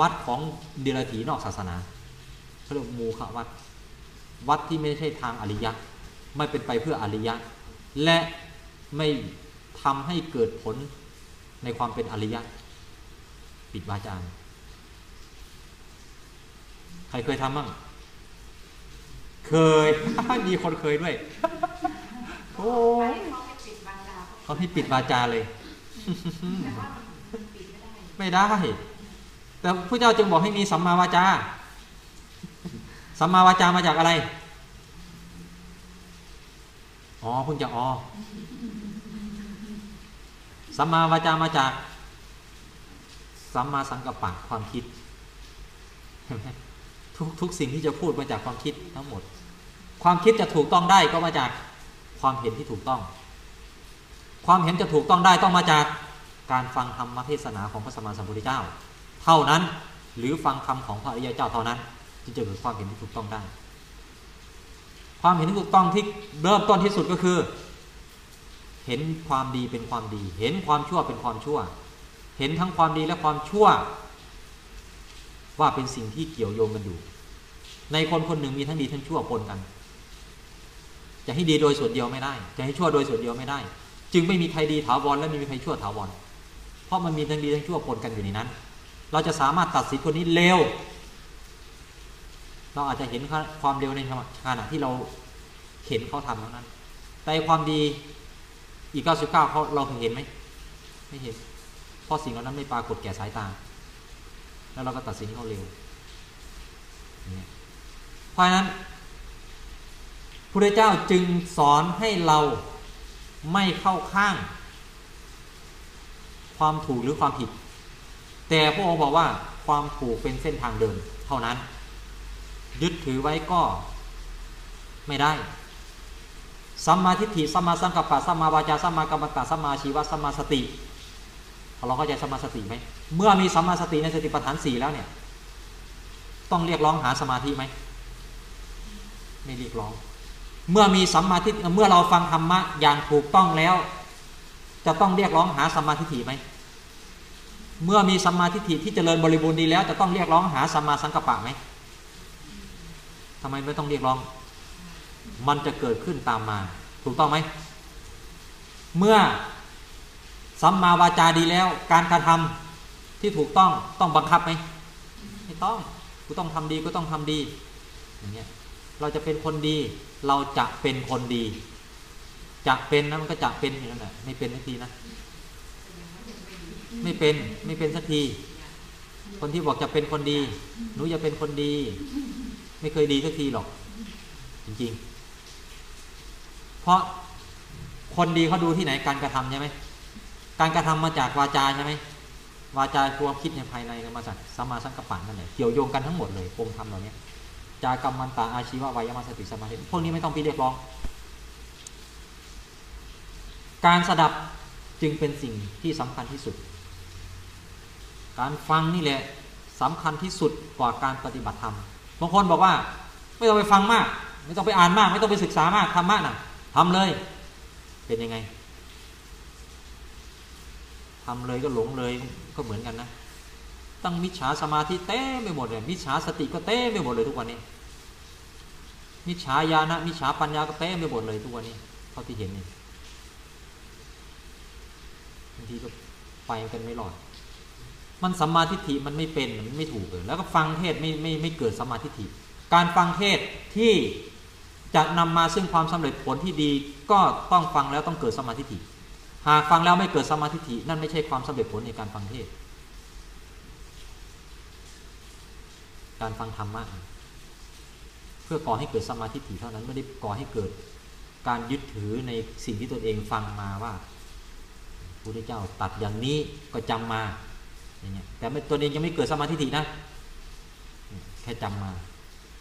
วัดของเดลถีนอกศาสนาเขาเรียกมูขวัตวัดที่ไม่ใช่ทางอริยะ ไม่เป็นไปเพื่ออริยะ และไม่ทำให้เกิดผลในความเป็นอริยะ ปิดวาจา ใครเคยทำบ้างเคย มีคนเคยด้วย โอ้เขาไม่ปิดวาจาเขาให้ปิดวาจาเลย ไม่ได้ แต่พระเจ้าจึงบอกให้มีสัมมาวาจา สัมมาวาจามาจากอะไร อ๋อเพิ่งจะอ๋อสัมมาวาจามาจากสัมมาสังกัปปะความคิดเห็นไหม ทุกทุกสิ่งที่จะพูดมาจากความคิดทั้งหมด ความคิดจะถูกต้องได้ก็มาจากความเห็นที่ถูกต้อง ความเห็นจะถูกต้องได้ต้องมาจากการฟังธรรมเทศนาของพระสัมมาสัมพุทธเจ้า เท่านั้นหรือฟังคำของพระอริยเจ้าเท่านั้นจึงจะเกิดความเห็นที่ถูกต้องได้ ความเห็นที่ถูกต้องที่เริ่มต้นที่สุดก็คือ เห็นความดีเป็นความดี เห็นความชั่วเป็นความชั่ว เห็นทั้งความดีและความชั่ว ว่าเป็นสิ่งที่เกี่ยวโยงกันอยู่ ในคนคนหนึ่งมีทั้งดีทั้งชั่วปนกัน จะให้ดีโดยส่วนเดียวไม่ได้ จะให้ชั่วโดยส่วนเดียวไม่ได้ จึงไม่มีใครดีถาวรและไม่มีใครชั่วถาวร เพราะมันมีทั้งดีทั้งชั่วปนกันอยู่ในนั้น เราจะสามารถตัดสินคนนี้เลวเราอาจจะเห็นความเร็วในขณะที่เราเห็นเขาทำเท่านั้น แต่ความดีอีก 99เขาเราเห็นไหมไม่เห็น เพราะสิ่งเหล่านั้นไม่ปรากฏแก่สายตา แล้วเราก็ตัดสินเขาเร็วเนี่ย เพราะฉะนั้นพระเจ้าจึงสอนให้เราไม่เข้าข้าง ความถูกหรือความผิด แต่พระองค์บอกว่าความถูกเป็นเส้นทางเดินเท่านั้น ยึดถือไว้ก็ไม่ได้สัมมาทิฏฐิสัมมาสังกัปปะสัมมาวาจาสัมมากรรมตะสัมมาชีวะสัมมาสติเราเข้าใจสัมมาสติไหมเมื่อมีสัมมาสติในสติปัฏฐานสี่แล้วเนี่ย ต้องเรียกร้องหาสมาธิไหม ไม่เรียกร้อง เมื่อมีสัมมาทิฏฐิเมื่อเราฟังธรรมะอย่างถูกต้องแล้ว จะต้องเรียกร้องหาสัมมาทิฏฐิไหมเมื่อมีสัมมาทิฏฐิที่เจริญบริบูรณ์ดีแล้ว จะต้องเรียกร้องหาสัมมาสังกัปปะไหมทำไมไม่ต้องเรียกร้อง มันจะเกิดขึ้นตามมา ถูกต้องไหม เมื่อสัมมาวาจาดีแล้ว การกระทำที่ถูกต้องต้องบังคับไหมไม่ต้องกูต้องทำดีก็ต้องทำดีอย่างเงี้ย เราจะเป็นคนดี เราจะเป็นคนดีจะเป็นนะมันก็จะเป็นอย่างนั้นแหละไม่เป็นสักทีนะ ไม่เป็นไม่เป็นสักที คนที่บอกจะเป็นคนดี หนูจะเป็นคนดี ไม่เคยดีสักทีหรอก จริง ๆ เพราะคนดีเขาดูที่ไหนการกระทำใช่ไหมการกระทำมาจากวาจาใช่ไหมวาจาความคิดในภายในมาจากสัมมาสังกัปปะนั่นแหละเกี่ยวโยงกันทั้งหมดเลยองค์ธรรมเหล่านี้ จากรรมมันตาอาชีวะวายมาสติสมาธิพวกนี้ไม่ต้องพี่เรียกร้อง การสดับจึงเป็นสิ่งที่สำคัญที่สุด การฟังนี่แหละสำคัญที่สุดกว่าการปฏิบัติธรรมบางคนบอกว่า ไม่ต้องไปฟังมาก ไม่ต้องไปอ่านมาก ไม่ต้องไปศึกษามากธรรมะน่ะทำเลย เป็นยังไงทำเลยก็หลงเลยก็เหมือนกันนะ ตั้งมิจฉาสมาธิเต้ไปหมดเลยมิจฉาสติก็เต้ไปหมดเลยทุกวันนี้ มิจฉาญาณมิจฉาปัญญาก็เต้ไปหมดเลยทุกวันนี้เท่าที่เห็นนี่บางทีก็ไปกันไม่รอด มันสัมมาทิฏฐิมันไม่เป็นมันไม่ถูกเลยแล้วก็ฟังเทศไม่ไม่ไม่เกิดสัมมาทิฏฐิ การฟังเทศที่จะนำมาซึ่งความสำเร็จผลที่ดีก็ต้องฟังแล้วต้องเกิดสมาธิิหากฟังแล้วไม่เกิดสมาธิินั่นไม่ใช่ความสำเร็จผลในการฟังเทศ การฟังธรรมะเพื่อก่อให้เกิดสมาธิฏฐิเท่านั้นไม่ได้ก่อให้เกิดการยึดถือในสิ่งที่ตนเองฟังมาว่าพระพุทธเจ้าตัดอย่างนี้ก็จำมาอย่างเงี้ยแต่ไม่ตนเองยังไม่เกิดสมาธิฏฐินะแค่จำมา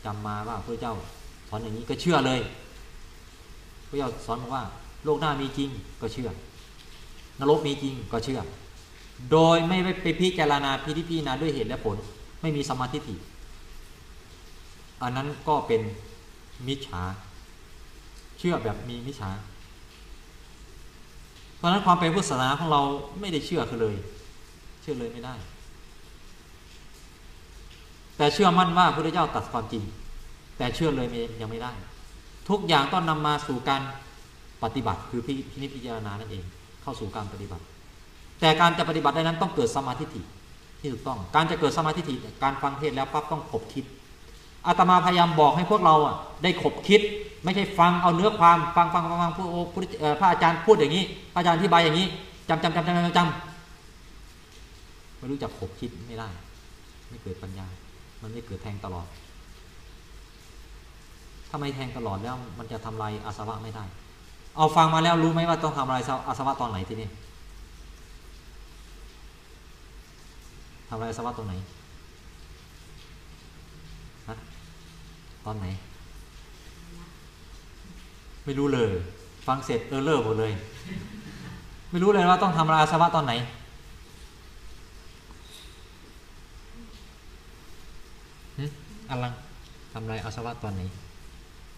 จำมาว่าพระเจ้าสอนอย่างนี้ก็เชื่อเลยพระเจ้าสอนว่าโลกหน้ามีจริงก็เชื่อนรกมีจริงก็เชื่อ โดยไม่ไปพิจารณาพิธีนาด้วยเหตุและผล ไม่มีสมาธิิ อันนั้นก็เป็นมิจฉา เชื่อแบบมีมิจฉา เพราะนั้นความเป็นพุทธศาสนาของเราไม่ได้เชื่อคือเลย เชื่อเลยไม่ได้ แต่เชื่อมั่นว่าพระพุทธเจ้าตัดความจริง แต่เชื่อเลยยังไม่ได้ ทุกอย่างต้องนำมาสู่การปฏิบัติคือพินิพิจารณานั่นเอง เข้าสู่การปฏิบัติ แต่การจะปฏิบัติได้นั้นต้องเกิดสมาธิที่ถูกต้อง การจะเกิดสมาธิิการฟังเทศแล้วปั๊บต้องขบคิด อาตมาพยายามบอกให้พวกเราอะได้ขบคิด ไม่ใช่ฟังเอาเนื้อความฟังฟังฟังฟังพระอาจารย์พูดอย่างนี้พระอาจารย์อธิบายอย่างนี้จำจำจำจำจำจำไม่รู้จักขบคิดไม่ได้ ไม่เกิดปัญญา มันไม่เกิดแทงตลอดถ้าไม่แทงตลอดแล้วมันจะทำลายอาสวะไม่ได้ เอาฟังมาแล้วรู้ไหมว่าต้องทำลายอาสวะตอนไหนทีนี้ทำลายอาสวะตรงไหนฮะ ตอนไหน ไม่รู้เลย ฟังเสร็จเออเลิกหมดเลย ไม่รู้เลยว่าต้องทำลายอาสวะตอนไหนอะไรทำลายอาสวะตอนไหน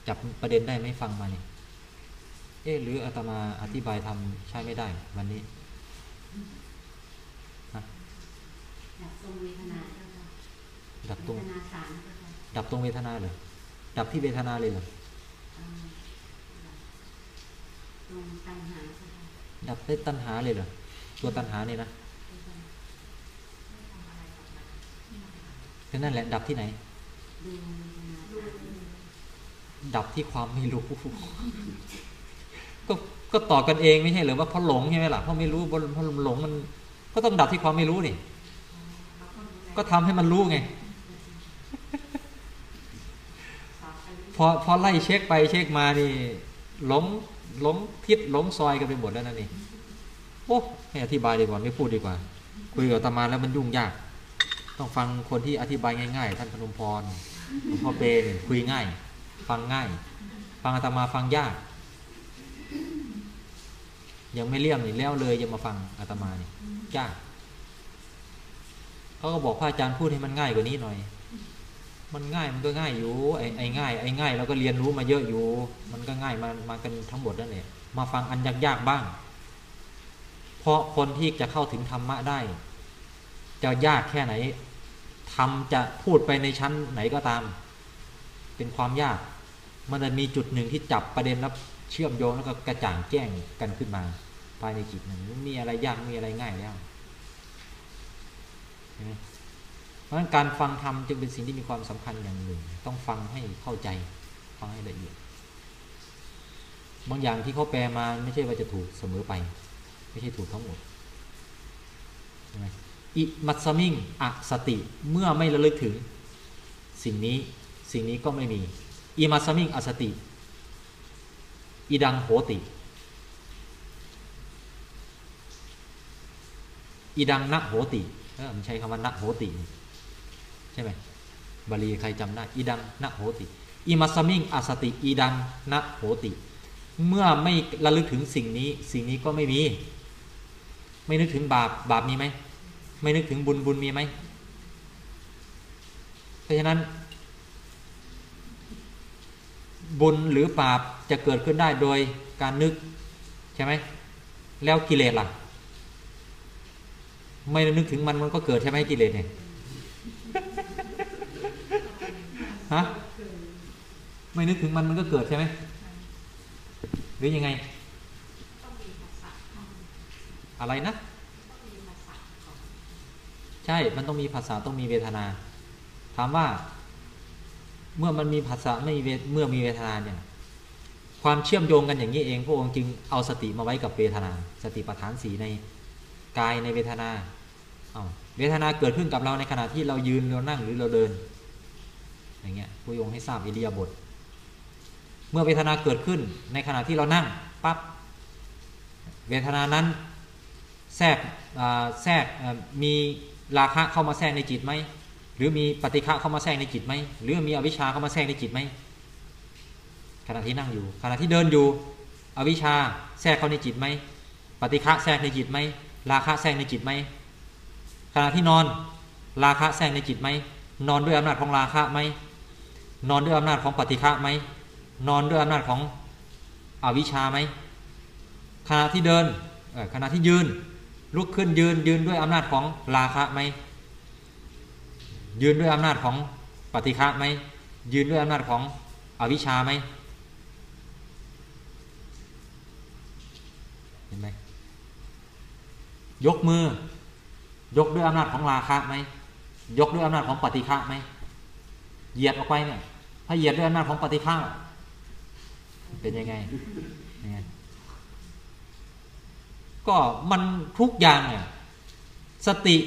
จับประเด็นได้ไหมฟังมาเนี่ยเอ๊หรืออาตมาอธิบายทำใช้ไม่ได้ วันนี้ดับตรงเวทนาดับตรงเวทนาสามดับตรงเวทนาเลย ดับที่เวทนาเลยเหรอดับได้ตัณหาเลยเหรอตัวตัณหาเนี่ยนะนั่นแหละ ดับที่ไหน ดับที่ความไม่รู้ ก็ก็ต่อกันเองไม่ใช่หรือว่าเพราะหลงใช่ไหมล่ะเพราะไม่รู้เพราะเพราะหลงมัน ก็ต้องดับที่ความไม่รู้นี่ก็ทำให้มันรู้ไง พอพอไล่เช็คไปเช็คมานี่หลงหลงทิศหลงซอยกันไปหมดแล้วนั่นเองโอ้ให้อธิบายดีกว่าไม่พูดดีกว่า คุยกับตามาแล้วมันยุ่งยาก ต้องฟังคนที่อธิบายง่าย ๆ ท่านพนมพรหลวงพ่อเปนคุยง่าย ฟังง่าย ฟังอาตมาฟังยาก ยังไม่เลี่ยมนี่แล้วเลยยังมาฟังอาตมานี่ยากเขาก็บอกพระอาจารย์พูดให้มันง่ายกว่านี้หน่อย มันง่ายมันก็ง่ายอยู่ไอ้ไอ้ง่ายไอ้ง่ายเราก็เรียนรู้มาเยอะอยู่ มันก็ง่ายมามากันทั้งหมดนั่นแหละมาฟังอันยากๆบ้าง เพราะคนที่จะเข้าถึงธรรมะได้ จะยากแค่ไหนทำจะพูดไปในชั้นไหนก็ตาม เป็นความยาก มันจะมีจุดหนึ่งที่จับประเด็นแล้วเชื่อมโยงแล้วก็กระจ่างแจ้งกันขึ้นมา ภายในจิตนั้นไม่มีอะไรยากมีอะไรง่ายแล้วเห็นไหม ราะฉะนั้นการฟังธรรมจึงเป็นสิ่งที่มีความสำคัญอย่างหนึ่ง ต้องฟังให้เข้าใจฟังให้ละเอียด บางอย่างที่เขาแปลมาไม่ใช่ว่าจะถูกเสมอไป ไม่ใช่ถูกทั้งหมดอิมัตสมิงอสติเมื่อไม่ระลึกถึง สิ่งนี้สิ่งนี้ก็ไม่มีอิมัตสมิงอสติอิดังโหติอิดังนะโหติเออมันใช้คำว่านะโหตินี่ ใช่ไหมบาลีใครจำได้อิดังนะโหติอิมัสมิงอสติอิดังนะโหติ เมื่อไม่ระลึกถึงสิ่งนี้ สิ่งนี้ก็ไม่มี ไม่นึกถึงบาปบาปมีไหมไม่นึกถึงบุญบุญมีไหมเพราะฉะนั้น บุญหรือบาปจะเกิดขึ้นได้โดยการนึกใช่ไหมแล้วกิเลสล่ะ ไม่นึกถึงมันมันก็เกิดใช่ไหมกิเลสเนี่ย ฮะไม่นึกถึงมันมันก็เกิดใช่ไหมหรือยังไง อะไรนะ ใช่มันต้องมีภาษาต้องมีเวทนา ถามว่า เมื่อมันมีภาษาไม่มีเวเมื่อมีเวทนาเนี่ยความเชื่อมโยงกันอย่างนี้เองพระองค์จึงเอาสติมาไว้กับเวทนา สติปัฏฐานสีในกายในเวทนาเอาเวทนาเกิดขึ้นกับเราในขณะที่เรายืนเรานั่งหรือเราเดิน อย่างเงี้ยพระองให้ทราบอิริยาบถเมื่อเวทนาเกิดขึ้นในขณะที่เรานั่งปั๊บเวทนานั้นแทรกแทรกมีราคะเข้ามาแทรกในจิตไหมหรือมีปฏิฆะเข้ามาแทรกในจิตไหมหรือมีอวิชชาเข้ามาแทรกในจิตไหมขณะที่นั่งอยู่ ขณะที่เดินอยู่ อวิชชาแทรกเข้าในจิตไหมปฏิฆะแทรกในจิตไหมราคะแทรกในจิตไหมขณะที่นอน ราคะแทรกในจิตไหมนอนด้วยอำนาจของราคะไหม นอนด้วยอำนาจของปฏิฆะไหมนอนด้วยอำนาจของอวิชชาไหมขณะที่เดินขณะที่ยืนลุกขึ้นยืนยืนด้วยอำนาจของราคะไหมยืนด้วยอำนาจของปฏิฆะไหมยืนด้วยอำนาจของอวิชชาไหมเห็นไหมยกมือยกด้วยอำนาจของราคะไหมยกด้วยอำนาจของปฏิฆะไหมเหยียดออกไปเนี่ย ถ้าเหยียดด้วยอำนาจของปฏิฆะเป็นยังไงยังไง ก็มันทุกอย่างเนี่ยสติ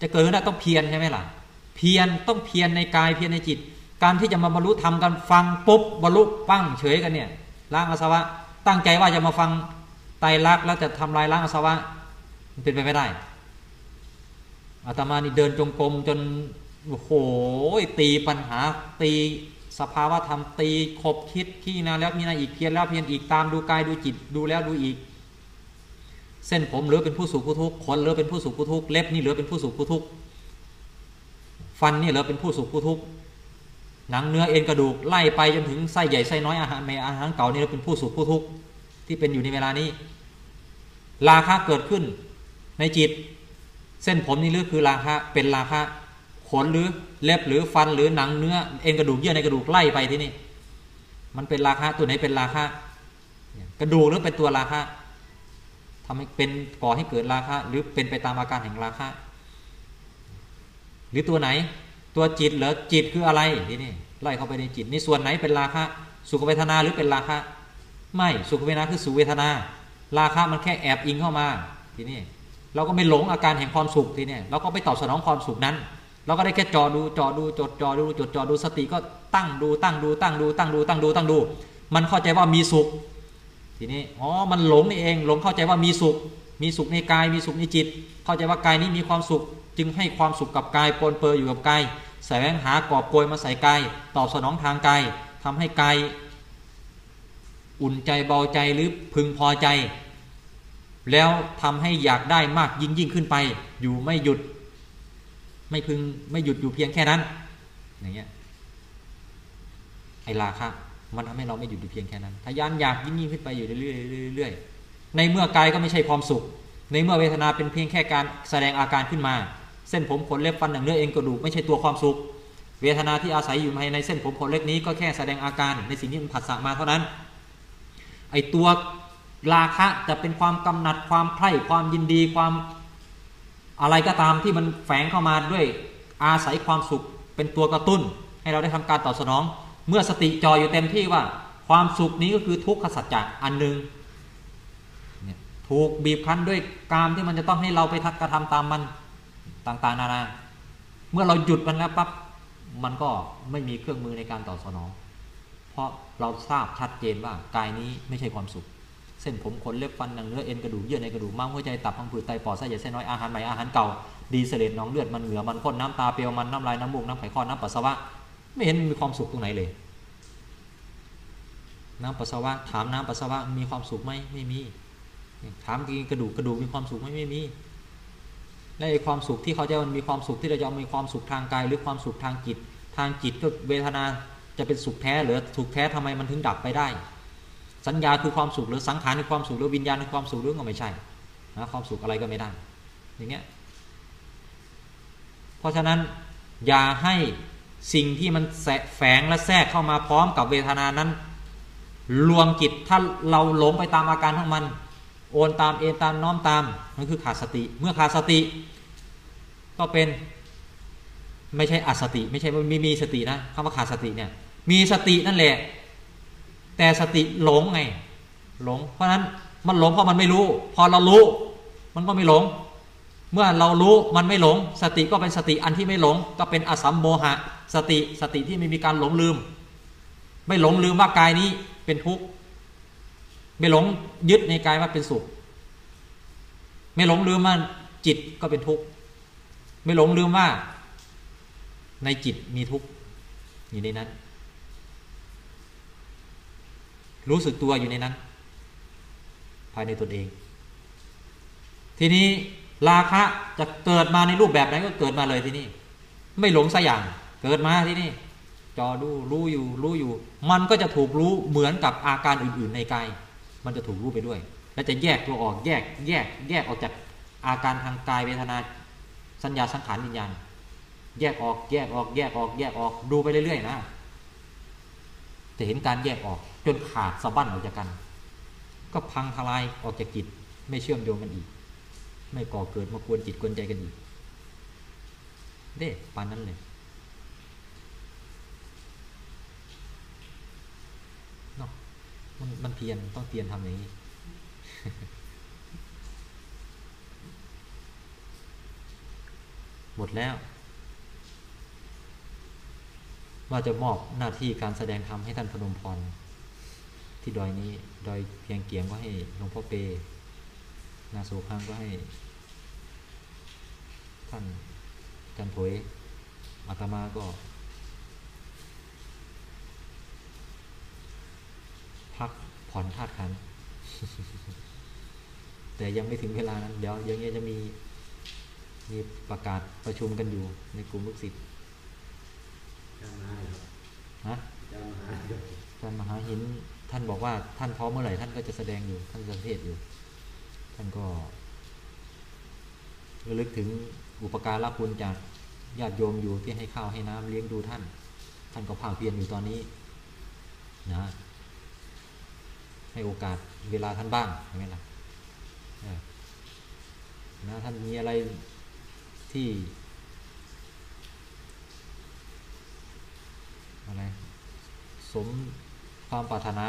จะเกิดขึ้นได้ต้องเพียรใช่ไหมล่ะ เพียรต้องเพียรในกายเพียรในจิต การที่จะมาบรรลุธรรมกันฟังปุ๊บบรรลุปั้งเฉยกันเนี่ยล้างอาสวะ ตั้งใจว่าจะมาฟังไตรลักษณ์แล้วจะทำลายล้างอาสวะมันเป็นไปไม่ได้อาตมานี่เดินจงกรมจน โอ้โหตีปัญหาตีสภาวะธรรมตีขบคิดขี้นาแล้วมีนาอีกเพียรแล้วเพียรอีกตามดูกายดูจิตดูแล้วดูอีก เส้นผมเหลือเป็นผู้สุขผู้ทุกข์ขนเหลือเป็นผู้สุขผู้ทุกข์เล็บนี่เหลือเป็นผู้สุขผู้ทุกข์ฟันนี่เหลือเป็นผู้สุขผู้ทุกข์หนังเนื้อเอ็นกระดูกไล่ไปจนถึงไส้ใหญ่ไส้น้อยอาหารในอาหารเก่านี่เหลือเป็นผู้สุขผู้ทุกข์ที่เป็นอยู่ในเวลานี้ ราคะเกิดขึ้นในจิต เส้นผมนี่หรือคือราคะเป็นราคะ ขนหรือเล็บหรือฟันหรือหนังเนื้อ เอ็นกระดูกเยื่อในกระดูกไล่ไปที่นี่มันเป็นราคะตัวไหนเป็นราคะกระดูกหรือเป็นตัวราคะทำให้เป็นก่อให้เกิดราคะ หรือเป็นไปตามอาการแห่งราคะ หรือตัวไหน ตัวจิตเหรอจิตคืออะไรทีนี่ไล่เข้าไปในจิตนี่ส่วนไหนเป็นราคะ สุขเวทนาหรือเป็นราคะ ไม่สุขเวทนาคือสุเวทนา ราคะมันแค่แอบอิงเข้ามาทีนี่เราก็ไม่หลงอาการแห่งความสุขทีนี่เราก็ไปตอบสนองความสุขนั้น เราก็ได้แค่จอดูจอดูจดจอดูจดจอดูสติก็ตั้งดูตั้งดูตั้งดูตั้งดูตั้งดูตั้งดู มันเข้าใจว่ามีสุข ทีนี้อ๋อมันหลงนี่เองหลงเข้าใจว่ามีสุข มีสุขในกายมีสุขในจิต เข้าใจว่ากายนี้มีความสุข จึงให้ความสุขกับกายปนเปื้ออยู่กับกายแสวงหากอบโกยมาใส่กายตอบสนองทางกายทำให้กายอุ่นใจเบาใจหรือพึงพอใจ แล้วทำให้อยากได้มากยิ่งยิ่งขึ้นไป อยู่ไม่หยุด ไม่พึงไม่หยุดอยู่เพียงแค่นั้น อย่างเงี้ยไอ้ราคะมันทำให้เราไม่หยุดอยู่เพียงแค่นั้นทะยานอยากยิ่งยิ่งขึ้นไปอยู่เรื่อยๆเรื่อยๆในเมื่อกายก็ไม่ใช่ความสุข ในเมื่อเวทนาเป็นเพียงแค่การแสดงอาการขึ้นมา เส้นผมขนเล็บฟันหนังเนื้อเอ็นกระดูกไม่ใช่ตัวความสุข เวทนาที่อาศัยอยู่ภายในเส้นผมขนเล็บนี้ก็แค่แสดงอาการในสิ่งที่มันผัสสะมาเท่านั้น ไอตัวราคะจะเป็นความกำหนัดความใคร่ความยินดีความ อะไรก็ตามที่มันแฝงเข้ามาด้วยอาศัยความสุขเป็นตัวกระตุ้น ให้เราได้ทำการตอบสนอง เมื่อสติจออยู่เต็มที่ว่า ความสุขนี้ก็คือทุกขสัจจะอันหนึ่งเนี่ยถูกบีบคั้นด้วยกามที่มันจะต้องให้เราไปทักกระทำตามมันต่างๆ นานา เมื่อเราหยุดมันแล้วปั๊บมันก็ไม่มีเครื่องมือในการตอบสนอง เพราะเราทราบชัดเจนว่ากายนี้ไม่ใช่ความสุข เส้นผมขนเล็บฟันหนังเนื้อเอ็นกระดูกเยื่อในกระดูกม้ามหัวใจตับพังผืดไตปอดไส้ใหญ่ไส้น้อยอาหารใหม่อาหารเก่าดีเสลดหนองเลือดมันเหงื่อมันข้นน้ำตาเปรียวมันน้ำลายน้ำมูกน้ำไขข้อน้ำปัสสาวะ ไม่เห็นมีความสุขตรงไหนเลย น้ำปัสสาวะถามน้ำปัสสาวะมีความสุขไหมไม่มี ถามกินกระดูกกระดูกมีความสุขไหมไม่มีและไอ้ความสุขที่เขาจะมันมีความสุขที่เราจะมีความสุขทางกายหรือความสุขทางจิต ทางจิตก็เวทนาจะเป็นสุขแท้หรือสุขแท้ทำไมมันถึงดับไปได้ สัญญาคือความสุขหรือสังขารคือความสุขหรือวิญญาณคือความสุขหรือก็ไม่ใช่นะความสุขอะไรก็ไม่ได้ อย่างเงี้ยเพราะฉะนั้นอย่าให้สิ่งที่มันแฝงและแทรกเข้ามาพร้อมกับเวทนานั้นลวงจิตถ้าเราหลงไปตามอาการของมัน โอนตามเอนตามน้อมตามนั่นคือขาดสติ เมื่อขาดสติ ก็เป็นไม่ใช่อสติ ไม่ใช่มีมีสตินะคำว่าขาดสติเนี่ยมีสตินั่นแหละ แต่สติหลงไง หลง เพราะนั้นมันหลงเพราะมันไม่รู้ พอเรารู้ มันก็ไม่หลง เมื่อเรารู้มันไม่หลง สติก็เป็นสติอันที่ไม่หลง ก็เป็นอสัมโมหะ สติสติที่ไม่มีการหลงลืม ไม่หลงลืมว่ากายนี้เป็นทุกข์ไม่หลงยึดในกายว่าเป็นสุข ไม่หลงลืมว่าจิตก็เป็นทุกข์ไม่หลงลืมว่า ในจิตมีทุกข์อยู่ในนั้น รู้สึกตัวอยู่ในนั้น ภายในตนเอง ทีนี้ราคะจะเกิดมาในรูปแบบไหนก็เกิดมาเลยที่นี่ ไม่หลงสัอย่าง เกิดมาที่นี่จอดูรู้อยู่รู้อยู่ มันก็จะถูกรู้เหมือนกับอาการอื่น ๆ ในกายมันจะถูกรู้ไปด้วย และจะแยกตัวออกแยก แยก แยกออกจากอาการทางกายเวทนาสัญญาสังขารวิญญาณแยกออกแยกออกแยกออกแยกออกดูไปเรื่อย ๆ นะ จะเห็นการแยกออกจนขาดสะบั้นออกจากกัน ก็พังทลายออกจากจิต ไม่เชื่อมโยงกันอีก ไม่ก่อเกิดมากวนจิตกวนใจกันอีกเด้ปานนั้นเลยเนาะมันมันเพียรต้องเพียรทำอย่างนี้ หมดแล้ว ว่าจะมอบหน้าที่การแสดงธรรมให้ท่านพนมพรที่ดอยนี้ ดอยเพียงเกียงก็ให้หลวงพ่อเป นาโสพังก็ให้ ท่านจันโถยอาตมาก็พักผ่อนธาตุขัน แต่ยังไม่ถึงเวลานั้น เดี๋ยวยังจะมีมีประกาศประชุมกันอยู่ในกลุ่มลูกศิษย์ จาเลยครับนะจาเลยครับท่านมหาหินท่านบอกว่าท่านพร้อมเมื่อไหร่ท่านก็จะแสดงอยู่ท่านจะเทศอยู่ ท่านก็ระลึกถึงอุปการะคุณจากญาติโยมอยู่ที่ให้ข้าวให้น้ำเลี้ยงดูท่าน ท่านก็ภาคเพียรอยู่ตอนนี้นะให้โอกาสเวลาท่านบ้างใช่ไหมล่ะนะท่านมีอะไรที่ อะไรสมความปรารถนา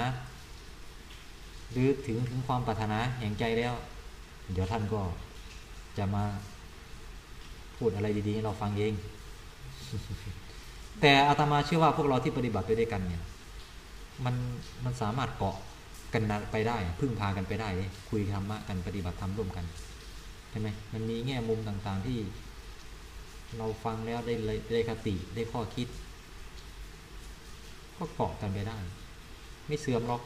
หรือถึงถึงความปรารถนาแห่งใจแล้ว เดี๋ยวท่านก็จะมาพูดอะไรดีๆให้เราฟังเอง แต่อาตมาเชื่อว่าพวกเราที่ปฏิบัติไปด้วยกันเนี่ย มันมันสามารถเกาะกันไปได้ พึ่งพากันไปได้ คุยธรรมะกันปฏิบัติธรรมร่วมกันใช่ไหมมันมีแง่มุมต่างๆที่ เราฟังแล้วได้ได้คติได้ข้อคิด ก็เกาะกันไปได้ ไม่เสื่อมหรอก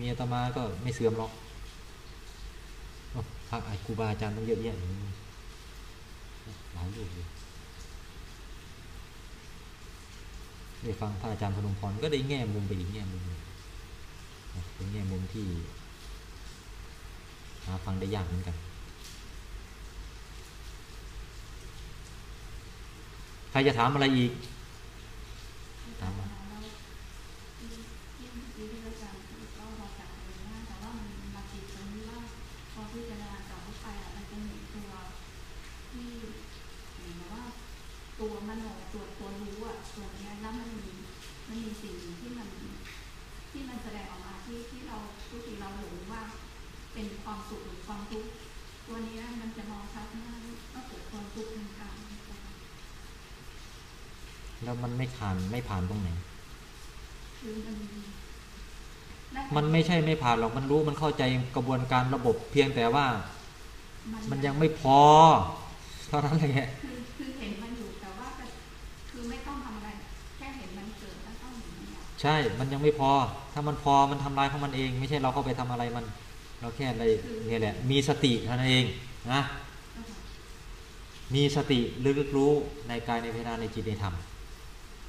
มีอาตมาก็ไม่เสื่อมหรอกพระอ้ครูบาอาจารย์ต้องเยอะแยะหลายรูปเลยได้ฟังพระอาจารย์พนมพรก็ได้แง่มุมไปอีกแง่มุมเป็นแง่มุมที่หาฟังได้ยากเหมือนกันใครจะถามอะไรอีก ต่ว่ามันมาติดตรงนี้ว่าพอพิจารณาต่อไปอะมันจะเห็นตัวที่หมือนกับว่าตัวมโนตัวตัวรู้อะตัวเนี้ยแล้วมันมีมันมีสิ่งที่มันที่มันแสดงออกมาที่ที่เราทุกทีเราหลงว่าเป็นความสุขหรือความทุกข์ตัวนี้มันจะมองชัดมากว่าเกิดความทุกข์ทางกาย แล้วมันไม่ผ่านไม่ผ่านตรงไหนคือมันแรกมันไม่ใช่ไม่ผ่านหรอกมันรู้มันเข้าใจกระบวนการระบบเพียงแต่ว่า มันยังไม่พอ เท่านั้นแหละคือคือเห็นมันอยู่แต่ว่าจะคือไม่ต้องทำอะไรแค่เห็นมันเกิดแล้วต้องเห็นมันดับใช่ มันยังไม่พอ ถ้ามันพอมันทำลายของมันเอง ไม่ใช่เราเข้าไปทำอะไรมัน เราแค่อะไรเนี่ยแหละ มีสติเท่านั้นเองนะก็ค่ะมีสติลึกรู้ในกายในเวทนาในจิตในธรรม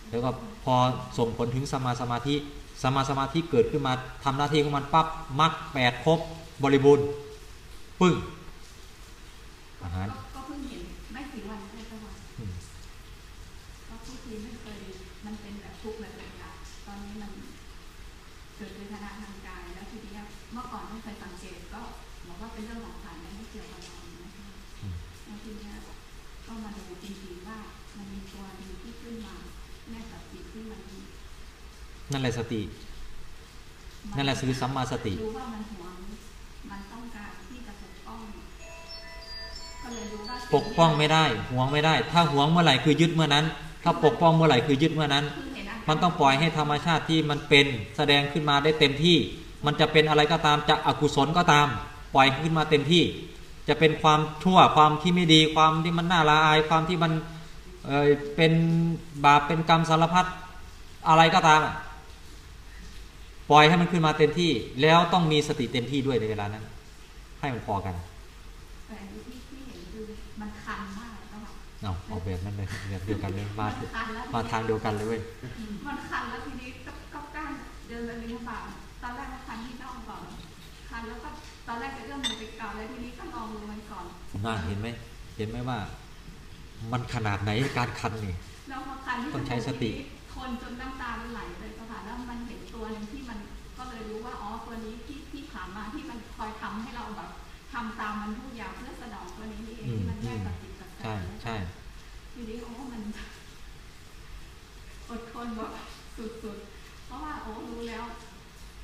แล้วก็พอส่งผลถึงสมาสมาธิสมาสมาธิเกิดขึ้นมาทำหน้าที่ของมันปั๊บมรรคแปดครบบริบูรณ์ปึ้งอาหาร ก็ก็เพิ่งเห็นไม่กี่วันแค่ตะวัน อืม ก็ทุกทีไม่เคยมันเป็นแบบทุกข์แบบเลยอะตอนนี้มันเกิดเวทนาทางกายแล้วทีเนี้ยเมื่อก่อนไม่เคยสังเกตก็บอกว่าเป็นเรื่องของผ่านไม่เกี่ยวกับเรานะคะ อืม แล้วทีเนี้ยก็มาดูจริงๆว่ามันมีตัวหนึงที่ขึ้นมาแม่กับจิตที่มัน นั่นแหละสติ นั่นแหละคือสัมมาสติรู้ว่ามันหวงมันต้องการที่จะปกป้องก็เลยรู้ว่าปกป้องไม่ได้หวงไม่ได้ ถ้าหวงเมื่อไหร่คือยึดเมื่อนั้น ถ้าปกป้องเมื่อไหร่คือยึดเมื่อนั้นคือเห็นอาการมันต้องปล่อยให้ธรรมชาติที่มันเป็นแสดงขึ้นมาได้เต็มที่ มันจะเป็นอะไรก็ตามจะอกุศลก็ตาม ปล่อยขึ้นมาเต็มที่ จะเป็นความชั่วความที่ไม่ดีความที่มันน่าละอายความที่มันเออเป็นบาปเป็นกรรมสารพัดอะไรก็ตามอะ ปล่อยให้มันขึ้นมาเต็มที่ แล้วต้องมีสติเต็มที่ด้วยในเวลานั้น ให้มันพอกันแต่ที่ที่เห็นคือมันคันมากแล้วค่ะเอาเอาแบบนั้นเลยแบบเดียวกันเลยมาคันแล้วมาทางเดียวกันเลยเว้ยมันคันแล้วทีนี้ก็ก็กล้าเดินไปบิณฑบาตตอนแรกก็คันที่น่องก่อนคันแล้วก็ตอนแรกจะเอื้อมมือไปก่อนแล้วทีนี้ก็ลองมือมันก่อนน่าเห็นไหมเห็นไหมว่า มันขนาดไหนการคันนี่แล้วพอคันที่ต้องใช้สติ คนจนน้ำตามันไหลเลยก็ค่ะแล้วมันเห็น ตัวหนึ่งที่มันก็เลยรู้ว่าอ๋อตัวนี้ที่ที่ผ่านมาที่มันคอยทำให้เราแบบทำตามมันทุกอย่างเพื่อสนองตัวนี้นี่เองอืมที่มันอืแยกมกับจิตกับใจใช่ใช่ทีนี้โอ้มันอดทนแบบสุดๆเพราะว่าโอ้รู้แล้ว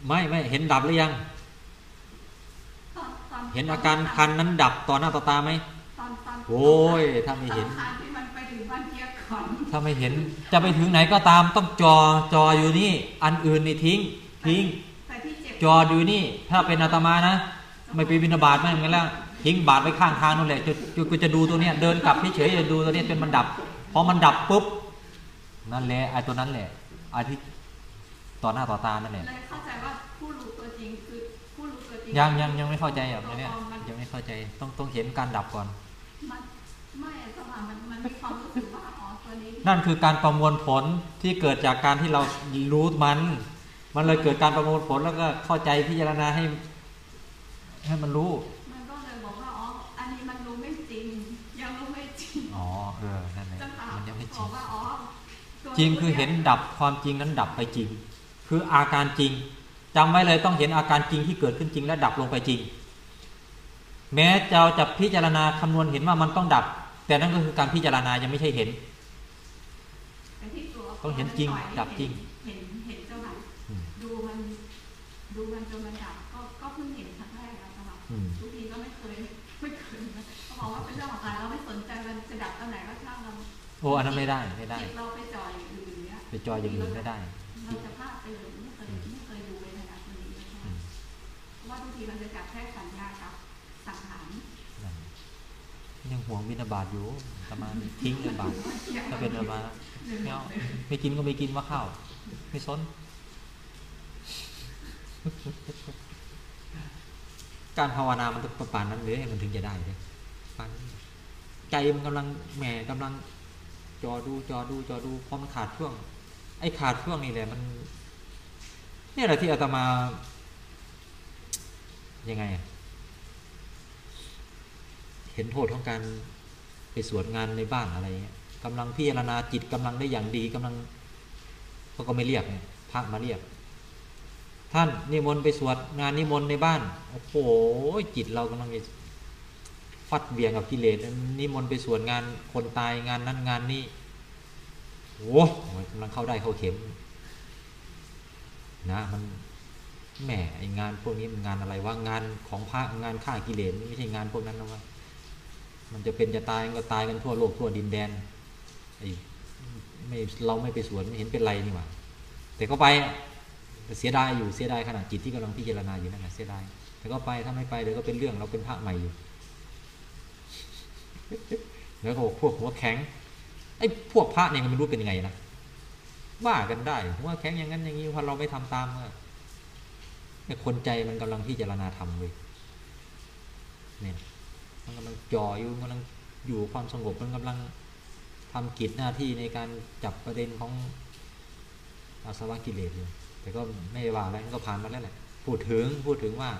ไม่ไม่เห็นดับหรือยังตอนตอนเห็นอาการคันนั้นดับต่อหน้าต่อตาไหมตอนตอนโอ้ยถ้าไม่เห็นตอคันที่มันไปถึงบ้านเทียบก่อน ถ้าไม่เห็นจะไปถึงไหนก็ตามต้องจอจออยู่นี่ อันอื่นนี่ทิ้ง ทิ้งแต่ที่เจ็บจอดูนี่ ถ้าเป็นอาตมานะ ไม่ไปบินาบาตไม่อย่างนั้นแล้ว ทิ้งบาทไว้ข้างทางนู่นแหละจะจะกูจะดูตัวเนี้ยเดินกลับเฉยๆจะดูตัวเนี้ยจนมันดับพอมันดับปุ๊บนั่นแหละไอ้ตัวนั้นแหละไอ้ที่ต่อหน้าต่อตานั่นแหละเลยเข้าใจว่าผู้รู้ตัวจริงคือผู้รู้ตัวจริงยังยังยังไม่เข้าใจอะตรงเนี้ยยังไม่เข้าใจต้องต้องเห็นการดับก่อนมัน ไม่อะจังหวะมันมันมีความรู้สึกว่าอ๋อตัวนี้นั่นคือการประมวลผลที่เกิดจากการที่เรารู้มัน มันเลยเกิดการประมวลผลแล้วก็เข้าใจพิจารณาให้ ให้มันรู้ มันก็เลยบอกว่าอ๋ออันนี้มันรู้ไม่จริง ยังรู้ไม่จริงอ๋อเออนั่นแหละเจ้าค่ะมันยังไม่จบริองกว่าอ๋อตัวจริงคือเห็นดับความจริงนั้นดับไปจริง คืออาการจริงจำไว้เลยต้องเห็นอาการจริงที่เกิดขึ้นจริงและดับลงไปจริง แม้เราจะพิจารณาคำนวณเห็นว่ามันต้องดับ แต่นั่นก็คือการพิจารณายังไม่ใช่เห็นแต่ที่ตัวต้องเห็นจริงปล่อยให้ดับจริงเห็นเห็นเจ้าหน้าอืมดูมันดูมันจนมันดับก็ก็เพิ่งเห็นครั้งแรกแล้วค่ะอืมทุกทีก็ไม่เคยไม่เคยนะเขาบอกว่าเป็นเรื่องของการเราไม่สนใจมันจะดับตอนไหนก็ช่างเราโอ้อันนั้นไม่ได้ไม่ได้จิตเราไปจ่อยอย่างอื่นเนี้ยไปจอยอย่างอื่นไม่ได้เราจะพลาดไปเลยไม่เคยไม่เคยดูเลยนะตัวนี้นะคะอืมเพราะว่าทุกทีเราจะจับแค่สัญญากับสังหาร นั่น ยังห่วงบินาบาตอยู่ประมาณทิ้งบินาบาตถ้าเป็นประมาณไม่เอาไม่กินก็ไม่กินว่าข้าวไม่สนการภาวนามันต้องประปานนั้นเลยมันถึงจะได้เลยปันใจมันกำลังแหมกำลังจอดูจอดูจอดูเพราะมันขาดช่วง ไอ้ขาดช่วงนี่แหละมัน เนี่ยแหละที่อาตมา ยังไงอะ ห็นโทษของการไปสวดงานในบ้านอะไรเงี้ยกำลังพิจารณาจิตกำลังได้อย่างดีกำลังเขาก็ไม่เรียกพระมาเรียก ท่านนิมนต์ไปสวดงานนิมนต์ในบ้านโอ้โหจิตเรากำลังจะฟัดเวียงกับกิเลสนิมนต์ไปสวดงานคนตายงานนั้นงานนี้โอ้ยกำลังเข้าได้เข้าเข็ม นะมันแหมไองานพวกนี้มันงานอะไรวะงานของพระงานฆ่ากิเลสไม่ใช่งานพวกนั้นนะวะ มันจะเป็นจะตายก็ตายกันทั่วโลกทั่วดินแดนไอ้ไม่เราไม่ไปสวนไม่เห็นเป็นไรนี่หว่าแต่ก็ไปอะเสียดายอยู่เสียดายขนาดจิตที่กำลังพิจารณาอยู่นั่นแหละเสียดายแต่ก็ไปถ้าไม่ไปเดี๋ยวก็เป็นเรื่องเราเป็นพระใหม่อยู่แล้วก็บอกพวกหัวแข็งไอ้พวกพระเนี่ยมันไม่รู้เป็นยังไงนะว่ากันได้ว่าแข็งอย่างนั้นอย่างนี้พอเราไม่ทำตามก็แต่คนใจมันกำลังพิจารณาธรรมเลยเนี่ย มันกำลังจ่ออยู่มันกำลังอยู่ความสงบมันกำลังทำกิจหน้าที่ในการจับประเด็นของอาสวะกิเลสอยู่แต่ก็ไม่ว่าอะไรก็ผ่านมาแล้วแหละพูดถึงพูดถึงว่า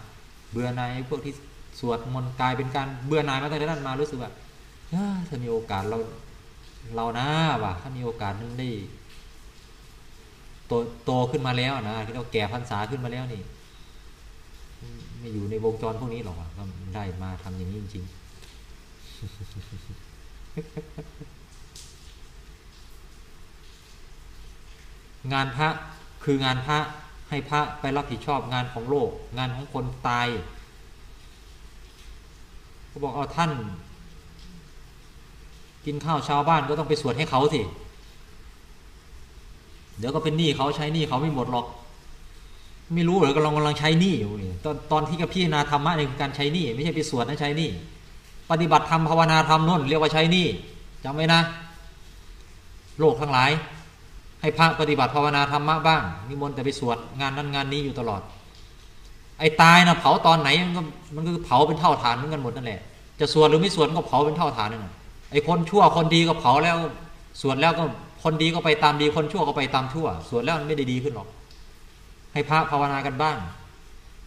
เบื่อหนายพวกที่สวดมนต์กลายเป็นการเบื่อหน่ายมาตั้งแต่นั้นมารู้สึกว่าเอ้อถ้ามีโอกาสเราเรานะว่ะถ้ามีโอกาสนั้นได้โตโตขึ้นมาแล้วนะที่เราแก่พรรษาขึ้นมาแล้วนี่ ไม่อยู่ในวงจรพวกนี้หรอกอะก็ได้มาทำอย่างนี้จริงๆงานพระคืองานพระให้พระไปรับผิดชอบงานของโลก งานของคนตายเขาบอกเอาท่าน กินข้าวชาวบ้านก็ต้องไปสวดให้เขาสิเดี๋ยวก็เป็นหนี้เขาใช้หนี้เขาไม่หมดหรอก ไม่รู้เหรอกำลังกำลังใช้หนี้อยู่นี่ตอนตอนที่กับพี่นาธรรมะในคือการใช้หนี้ไม่ใช่ไปสวดนะใช้หนี้ปฏิบัติธรรมภาวนาธรรมโน่นเรียกว่าใช้หนี้จำไว้นะ โลกทั้งหลาย ให้พระปฏิบัติภาวนาธรรมะบ้างนิมนต์แต่ไปสวดงานนั้นงานนี้อยู่ตลอด ไอ้ตายนะเผาตอนไหนมันก็มันก็เผาเป็นเท่าฐานเหมือนกันหมดนั่นแหละจะสวดหรือไม่สวดก็เผาเป็นเท่าฐานนั่นแหละไอ้คนชั่วคนดีก็เผาแล้วสวดแล้วก็คนดีก็ไปตามดีคนชั่วก็ไปตามชั่วสวดแล้วมันไม่ได้ดีขึ้นหรอก ให้พระภาวนากันบ้าง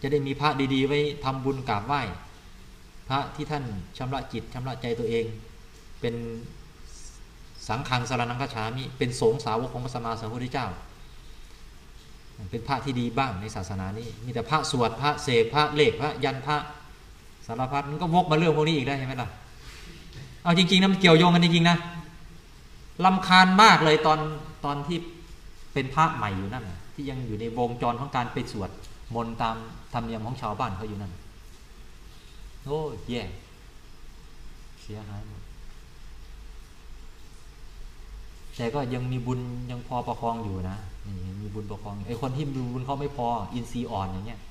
จะได้มีพระดีๆ ไว้ทำบุญกราบไหว้ พระที่ท่านชำระจิตชำระใจตัวเอง เป็นสังฆังสารนังคฉามิ เป็นสงสาวกของพระสัมมาสัมพุทธเจ้า เป็นพระที่ดีบ้างในศาสนานี้ มีแต่พระสวดพระเสกพระเลขพระยันพระสารพัดมันก็วกมาเรื่องพวกนี้อีกได้วเห็นไหมล่ะ เอาจริงๆนะมันเกี่ยวโยงกันจริงๆนะลำคาญมากเลยตอนตอนที่เป็นพระใหม่อยู่นั่นนะ ที่ยังอยู่ในวงจรของการไปสวดมนต์ตามธรรมเนียมของชาวบ้านเขาอยู่นั่นโอ้ยแย่เสียหายหมดแต่ก็ยังมีบุญยังพอประคองอยู่นะนี่มีบุญประคองอไอ้คนที่มีบุญเขาไม่พออินทรีย์อ่อนอย่างเงี้ย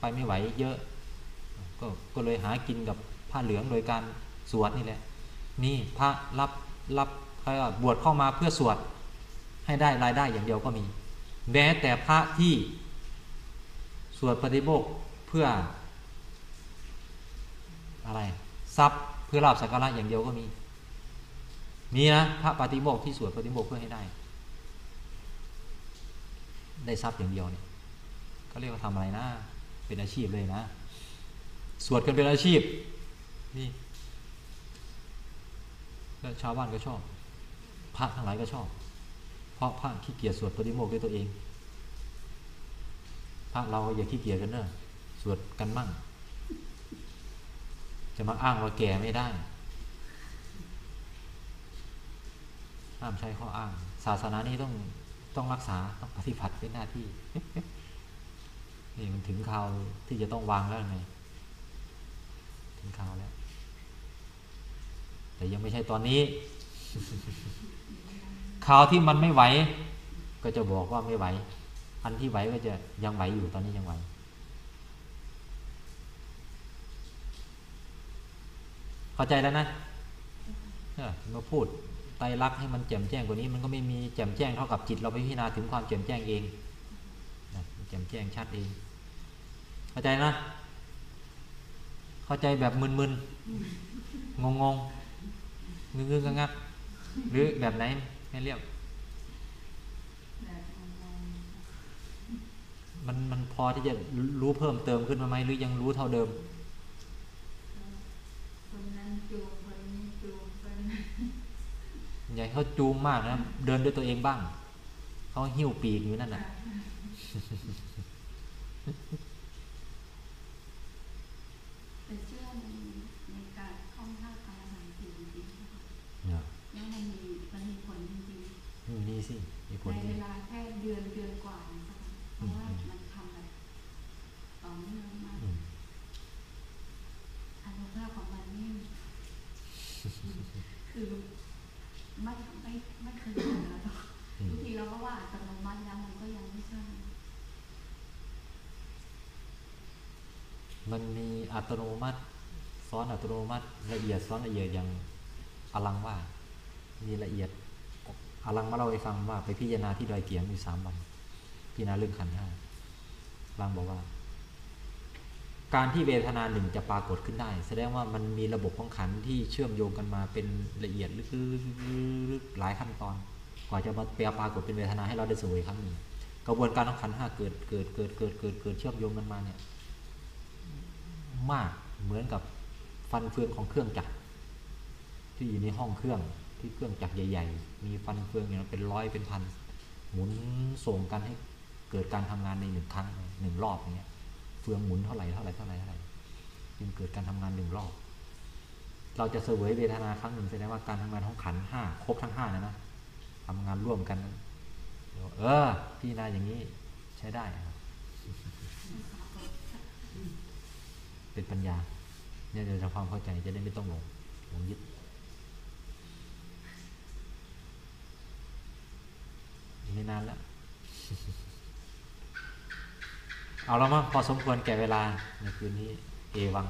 ไปไม่ไหวเยอะ ก็ก็เลยหากินกับผ้าเหลืองโดยการสวดนี่แหละ นี่พระรับรับใครว่าบวชเข้ามาเพื่อสวดให้ได้รายได้อย่างเดียวก็มี แม้แต่พระที่สวดปฏิโมกเพื่อ อะไรทรัพย์เพื่อลาบสักการะอย่างเดียวก็มี มีนะพระปฏิโมกที่สวดปฏิโมกเพื่อให้ได้ ได้ทรัพย์อย่างเดียวเนี่ยก็เรียกว่าทำอะไรนะ เป็นอาชีพเลยนะ สวดกันเป็นอาชีพนี่แล้วชาวบ้านก็ชอบ พระทั้งหลายก็ชอบ เพราะพระขี้เกียจสวดปฏิโมกข์ด้วยตัวเอง พระเราอย่าขี้เกียจกันเนอะสวดกันมั่ง จะมาอ้างว่าแก่ไม่ได้ห้ามใช้ข้ออ้าง ศาสนานี้ต้องต้องรักษาต้องปฏิบัติเป็นหน้าที่ นี่มันถึงคราวที่จะต้องวางแล้วไงถึงคราวแล้ว แต่ยังไม่ใช่ตอนนี้ คราวที่มันไม่ไหว ก็จะบอกว่าไม่ไหว อันที่ไหวก็จะยังไหวอยู่ตอนนี้ยังไหว เข้าใจแล้วนะเออมาพูดไตรลักษณ์ให้มันแจ่มแจ้งกว่านี้ มันก็ไม่มีแจ่มแจ้งเท่ากับจิตเราไปพิจารณาถึงความแจ่มแจ้งเองแจ่มแจ้งชัดเอง เข้าใจนะ เข้าใจแบบมึนๆ งงๆงึกๆงักๆหรือแบบไหน ไม่เรียกแบบงงมันมันพอที่จะรู้เพิ่มเติมขึ้นมาไหมหรือยังรู้เท่าเดิมๆคนนั้นจูงคนนี้จูงคนนั้นอย่าให้เขาจูงมากนะ เดินด้วยตัวเองบ้าง เขาหิ้วปีกอยู่นั่นน่ะ แต่เชื่อในในการท่องท่ากรรมฐานจริงๆนะคะ เนี่ย แล้วมันมีมันมีผลจริงๆ อืม นี่สิมีผลในเวดีลาแค่เดือนเดือนกว่านะคะเพราะว่ามันทำแบบต่อเนื่องมากอืมอนุภาพของมันนี่คือไม่ไม่ไม่เคยเจอแล้วหรอกอืมบางทีเราก็ว่าอัตโนมัติแล้วมันก็ยังไม่ใช่มันมีอัตโนมัติซ้อนอัตโนมัติละเอียดซ้อนละเอียดอย่างอลังว่า มีละเอียด อลังมาเล่าให้ฟังว่าไปพิจารณาที่ดอยเกียงอยู่สามวันพิจารณาเรื่องขันห้าอลังบอกว่า การที่เวทนาหนึ่งจะปรากฏขึ้นได้ แสดงว่ามันมีระบบของขันที่เชื่อมโยงกันมาเป็นละเอียดลึกๆหลายขั้นตอน กว่าจะมาแปลปรากฏเป็นเวทนาให้เราได้สวยครั้งหนึ่งกระบวนการของขันห้าเกิดเกิดเกิดเกิดเกิดเกิดเชื่อมโยงกันมาเนี่ย มากเหมือนกับฟันเฟืองของเครื่องจักรที่อยู่ในห้องเครื่อง ที่เครื่องจักรใหญ่ ๆ มีฟันเฟืองอย่างนั้นเป็นร้อยเป็นพันหมุนส่งกันให้เกิดการทำงานในหนึ่งครั้งหนึ่งรอบอย่างเงี้ยเฟืองหมุนเท่าไหร่เท่าไหร่เท่าไหร่เท่าไหร่จึงเกิดการทำงานหนึ่งรอบ เราจะเสวยเวทนาครั้งหนึ่งแสดงว่าการทำงานของขันห้าครบทั้งห้านะนะทำงานร่วมกันเออพี่นาอย่างนี้ใช้ได้ครับเป็นปัญญาเนี่ยเราจะความเข้าใจจะได้ไม่ต้องหลงหลงยึด ไม่นานแล้ว เอาแล้วมั้งพอสมควรแก่เวลาในคืนนี้ เอวัง